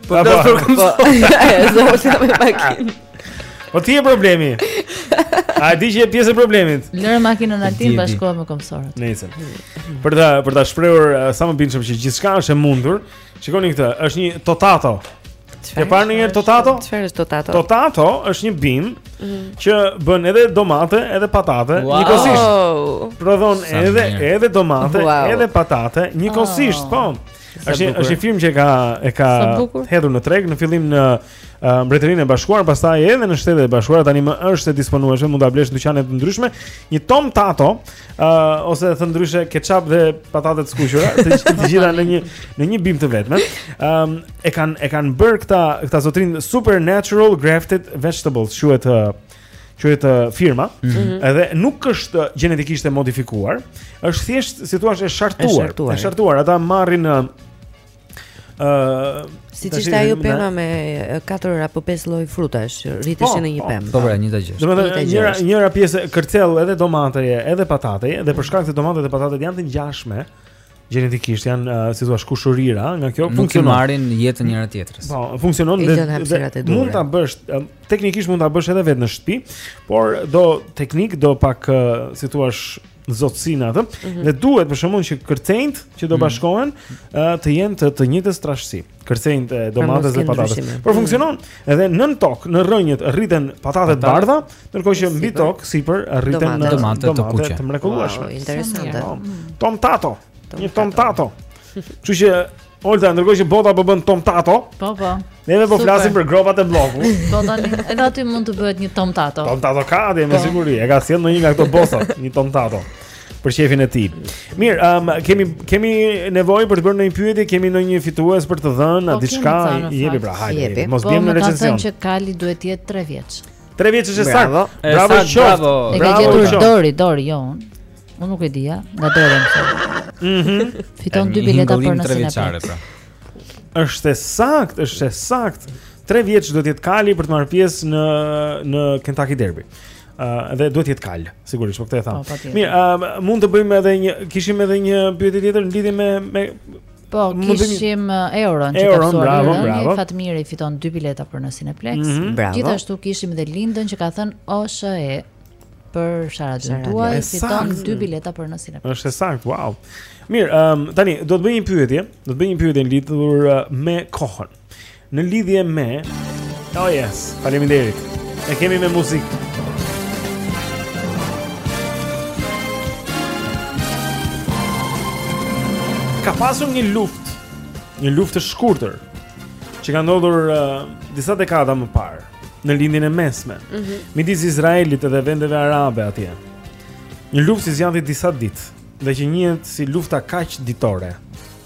Për të thur kum. Zoti me makinë. Po ti je problemi. A e di që je pjesë e problemit? Lëre makinën aty bashkohu me këmbësorët. Nice. Për ta për ta shprehur eh, sa më bindshëm që gjithçka është e mundur. Shikoni këtë, është një tomtato. Ke parë një herë tomtato? Çfarë është tomtato? Tomtato është një bimë mhm. që bën edhe domate, edhe patate, wow. njëkohësisht. Prodhon edhe edhe domate, wow. edhe patate, njëkohësisht, oh. po. Është një, është një firmë që ka e ka hedhur në treg në fillim në uh, Mbretërinë e Bashkuar, pastaj edhe në Shtetet e Bashkuara, tani më është e disponueshme, mund ta blesh në dyqane të ndryshme, një tom tato, uh, ose thënë ndryshe ketchup dhe patate të skuqura, të, të gjitha në një në një bimë të vetme. Ëm um, e kanë e kanë bërë këta këta zotërinjtë supernatural grafted vegetables, quhet uh, quhet firma, mm -hmm. edhe nuk është gjenetikisht e modifikuar, është thjesht si t'ua them, e shartuar, e shartuar, ata marrin ë uh, siç ishte ajo pema me katër apo pesë lloj frutash, rriteshin po, në një po. pemë. Po, pra, e njëjta gjë. Domethënë njëra njëra pjesë kërcell edhe domateje, edhe patateje, dhe për shkak se domatet dhe patatet janë të ngjashme, gjenetikisht janë uh, si t'ua them kushërira, nga kjo funksionon. Nuk i marrin jetën njëra tjetrës. Po, funksionon dhe, dhe mund ta bësh uh, teknikisht mund ta bësh edhe vetë në shtëpi, por do teknik do pak uh, si t'ua them zotësi në atë mm -hmm. dhe duhet për shembull që kërcenjtë që do mhm. bashkohen mm -hmm. uh, të jenë të, të njëjtës trashësi. kërcenjtë e domates dhe patates. Por mm. funksionon edhe nën tokë, në rrënjët rriten patate të bardha, ndërkohë që mbi tokë sipër rriten domate të kuqe. Të mrekullueshme. Interesante. Mm. Tom Tato. Një Tom Tato. Kështu që Olta, ndërkohë që bota po bën Tom Tato. Po, po. Ne edhe po flasim për gropat e bllokut. Po tani, edhe aty mund të bëhet një Tom Tato. Tom Tato ka, dhe me po. siguri, e ka sjell ndonjë nga këta bosat, një Tom Tato. për shefin e tij. Mirë, um, kemi kemi nevojë për të bërë ndonjë pyetje, kemi ndonjë fitues për të dhënë, a po, diçka i jepi pra, hajde. Mos po, biem në recesion. Po, ta them që kali duhet të jetë 3 vjeç. 3 vjeç është saktë. Bravo, bravo, bravo. E ka gjetur Dori, Dori, jo unë. Unë nuk e dija, nga Dori më thonë. Mhm. Fiton dy bileta për në Cineplexx. Pra. Është e saktë, është e saktë. 3 vjeç duhet të jetë kali për të marrë pjesë në në Kentucky Derby. Uh, dhe duhet të jetë kal, sigurisht, po këtë e tham. Po, po, Mirë, uh, mund të bëjmë edhe një kishim edhe një pyetje tjetër në lidhje me me Po, kishim uh, euron që ka pësuar bravo, një bravo. Fatmiri fiton dy bileta për në Cineplex mm -hmm, bravo. Gjithashtu kishim dhe Lindën që ka thënë OSHE për sharadën tuaj Fiton dy bileta për në Cineplex është e saktë, wow Mirë, um, tani, do të bëjë një pyetje Do të bëjë një pyetje lidhur uh, me kohën Në lidhje me Oh yes, faleminderit. E kemi me muzikë. Ka pasur një luftë, një luftë të shkurtër që ka ndodhur uh, disa dekada më parë në Lindjen e Mesme, mm -hmm. midis Izraelit dhe vendeve arabe atje. Një luftë që zgjati disa ditë dhe që njihet si lufta kaq ditore.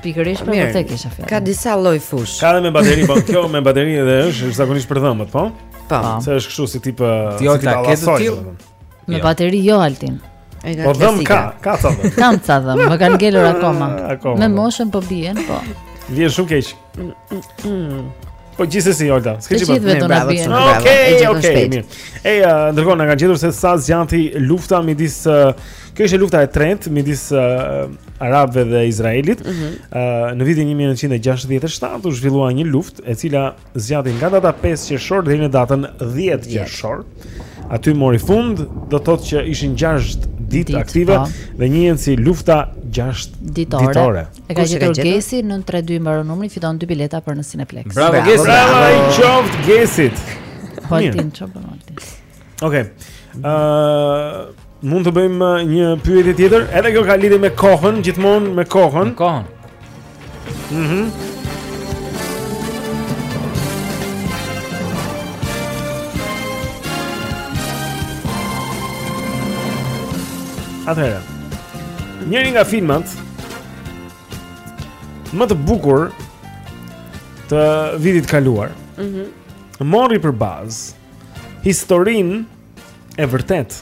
Pikërisht për këtë kisha fjalë. Ka disa lloj furçash. Ka edhe me bateri, po kjo me bateri edhe është, është zakonisht për dhëmbët, po? Po. Se është kështu si tip si tip alasoj. Me jo. bateri jo Altin. Po dhëm ka, ka ca dhëm. Kam ca dhëm, më kanë ngelur akoma. Me moshën po bien, po. Vjen shumë keq. Mm, mm, mm. Po gjithsesi Olta, s'ke çfarë. Gjithë vetëm na bën. Okej, okej, mirë. Ej, uh, ndërkohë na ka gjetur se sa zgjati lufta midis uh, kjo ishte lufta e tretë midis uh, arabëve dhe Izraelit. Mm -hmm. uh, në vitin 1967 u zhvillua një luftë e cila zgjati nga data 5 qershor deri në datën 10 qershor. Aty mori fund, do të thotë që ishin 6 ditë aktive po. dhe njihet si lufta 6 ditore. ditore. E ka gjetur Gesi 932 i mbaron numri, fiton dy bileta për në Cineplex. Bravo, bravo Gesi. Bravo, bravo. i qoftë Gesit. Altin, çfarë bën Altin? Okej. Ëh, uh, mund të bëjmë uh, një pyetje tjetër? Edhe kjo ka lidhje me kohën, gjithmonë me kohën. Me kohën. Mhm. Mm Atëherë. Njëri nga filmat më të bukur të vitit të kaluar. Mhm. Mm Mori për bazë historinë e vërtetë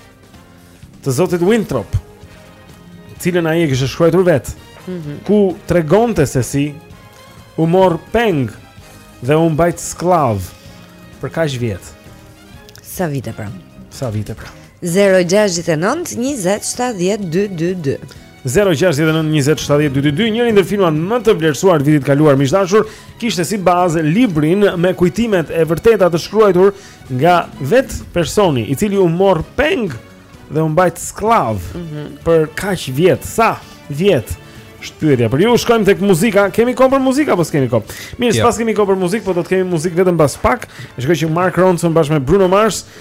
të zotit Winthrop, të cilën ai e kishte shkruar vetë. Mhm. Mm ku tregonte se si u mor peng dhe u mbajt skllav për kaq vjet. Sa vite pra? Sa vite pra? 069 20 70 222. 0692070222 njëri ndër filmat më të vlerësuar të vitit të kaluar miq të dashur kishte si bazë librin me kujtimet e vërteta të shkruar nga vetë personi i cili u mor peng dhe u mbajt skllav mm -hmm. për kaq vjet sa vjet është pyetja për ju shkojmë tek muzika kemi kohë për muzikë apo s'kemi kohë mirë yeah. Jo. s'paskemi kohë për muzikë po do të kemi muzikë vetëm pas pak shkoj që Mark Ronson bashkë me Bruno Mars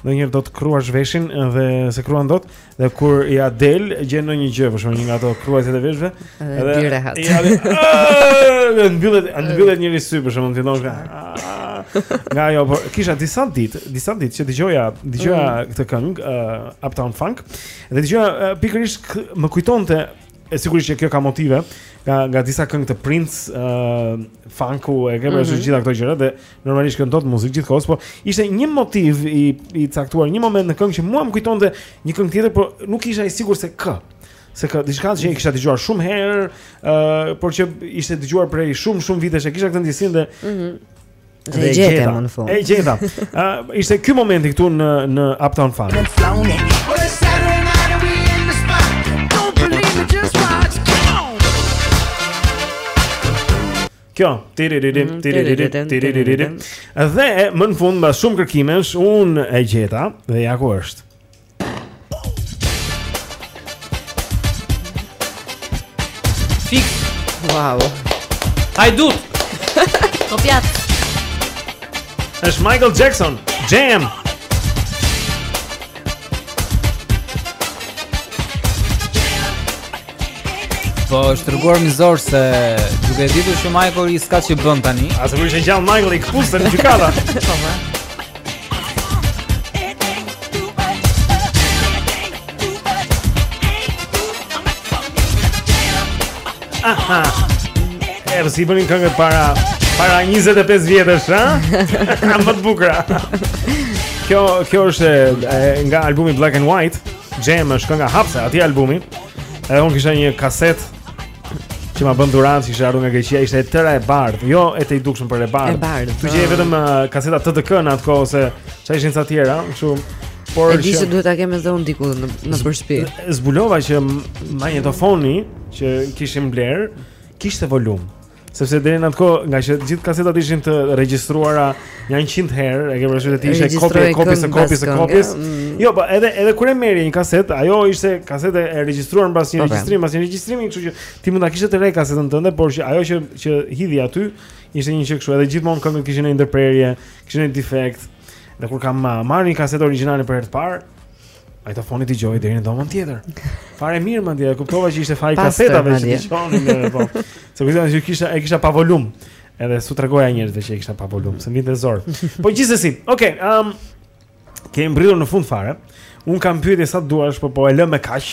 Ndonjëherë do të kruash veshin dhe se kruan dot dhe kur ia del gjen ndonjë gjë, për shembull një nga ato kruajtëset e veshëve, edhe je rehat. Ja, dhe mbyllet, mbyllet njëri sy për shembull, fillon ka. Nga ajo, por kisha disa ditë, disa ditë që dëgjoja, dëgjoja mm. këtë këngë, uh, Uptown Funk, dhe dëgjoja uh, pikërisht më kujtonte e sigurisht që kjo ka motive nga nga disa këngë të Prince, uh, Funku e këto mm -hmm. gjitha këto gjëra dhe Normalisht këndon muzikë gjithkohës, po ishte një motiv i i caktuar, një moment në këngë që mua më kujtonte një këngë tjetër, por nuk isha i sigurt se kë. Se diçka që e kisha dëgjuar shumë herë, ë, uh, por që ishte dëgjuar prej shumë shumë vitesh, e kisha këtë ndjesinë dhe ëh, mm -hmm. Dhe, dhe e gjeta, më në fund. E gjeta. Ëh, uh, ishte ky momenti këtu në në Uptown Funk. Kjo, tiriririm, mm, tiriririm, tiriririm. Dhe më në fund mbas shumë kërkimesh, unë e gjeta dhe ja ku është. Fiks. Wow. Hajdut. Kopjac. Është Michael Jackson, Jam. Po, është treguar mizor se duke ditur se Michael s'ka ç'të bëjë tani. Se po të ishte gjallë Michael i këpuste në gjykata. Po. Aha. Ore si i bënin këngët para para 25 vjetësh, ha? Ah, më të bukura. Kjo kjo është nga albumi Black and White. Jam është kënga hapëse e atij albumi. Edhe unë kisha një kasetë që ma bënë dhuratë, që ishte ardhur nga Greqia. Ishte e tëra e bardhë, jo e tejdukshme, por e bardhë. E bardhë. Ti gjeje, po, vetëm uh, kaseta TDK në atë kohë ose ça ishin ca të tjera. Që, por e di se duhet ta kem edhe unë diku në në shpi. Zbulova që magnetofoni që kishim blerë kishte volum. Sepse deri në atë kohë, nga që gjitha kasetat ishin të regjistruara nja 100 herë, e ke parasysh ti, ishte kopje e kopjes së kopjes së kopjes. Mm. Jo, po edhe edhe kur e merrje një kasetë, ajo ishte kasetë e regjistruar mbas një po, po. regjistrimi, mbas një regjistrimi, kështu që ti mund ta kishe të re kasetën tënde, por që ajo që që hidhje aty ishte një që kështu, edhe gjithmonë këngët kishin një ndërprerje, kishin një defekt. Dhe kur kam marrë një kasetë origjinale për herë të parë, Magnetofoni dëgjohej deri në dhomën tjetër. Fare mirë madje, e kuptova që ishte faji i kasetave që s'dëgjoheshin mirë, po. Se kujtoja se kisha e kisha pa volum. Edhe s'u tregoja njerëzve që e kisha pa volum, se më vinte zor. Po gjithsesi, okay, um, kemi mbërritur në fund fare. Unë kam pyetje sa të duash, po po e lëmë me kaq.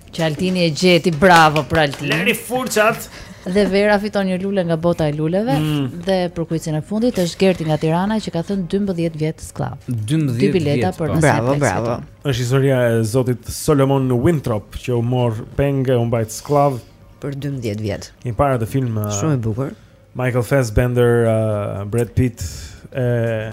Që Altini e gjeti, bravo për Altinin. Lëri furçat. Dhe Vera fiton një lule nga bota e luleve mm. dhe për kuicin e fundit është Gerti nga Tirana që ka thënë 12 vjet sklav. 12 vjet. bileta për po. Bravo, bravo. Është historia e zotit Solomon Winthrop që u mor peng e u mbajt sklav për 12 vjet. Një, e patë, film shumë e bukur. Michael Fassbender, uh, Brad Pitt, e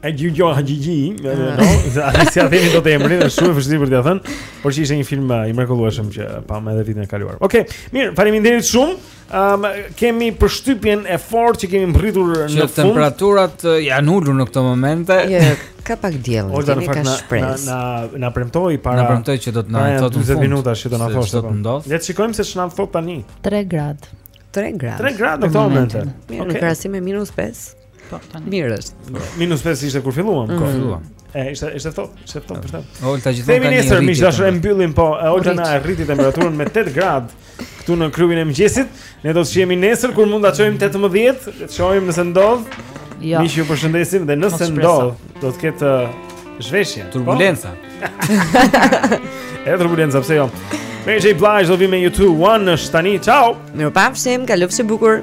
e gjigjo jo, ha gjigji, jo, jo, s'e di si ia themi dot emrin, është shumë e vështirë për t'ia thënë, por që ishte një film i mrekullueshëm që pamë edhe vitin e kaluar. Okej, okay, mirë, faleminderit shumë. Um, kemi përshtypjen e fortë që kemi mbërritur në fund. Temperaturat janë ulur në këto momente. Jo, ka pak diell, kemi ka shpresë. Na na na premtoi para. Na premtoi që do të na thotë 40 minuta që do na thoshte. Po. Le të shikojmë se ç'na thotë tani. 3 gradë. 3 gradë. 3 gradë në këtë moment. Mirë, okay. në krahasim me minus 5. Po, tani. Mirë është. Minus 5 ishte kur filluam, kur mm. filluam. E ishte ishte top, ishte top për shtat. Olta gjithmonë ka një rritje. Shihemi nesër miq, e mbyllim po, e Olta na e rriti temperaturën me 8 gradë këtu në klubin e mëngjesit. Ne do të shihemi nesër kur mund ta çojmë 18, le të shohim nëse ndodh. Jo. Miq, ju përshëndesim dhe nëse ndodh, do të ketë Zhveshje. Turbulenca. e turbulenca pse jo? Mary J. Blige do vijë me U2, One tani. Ciao. Mirupafshim, kalofshi bukur.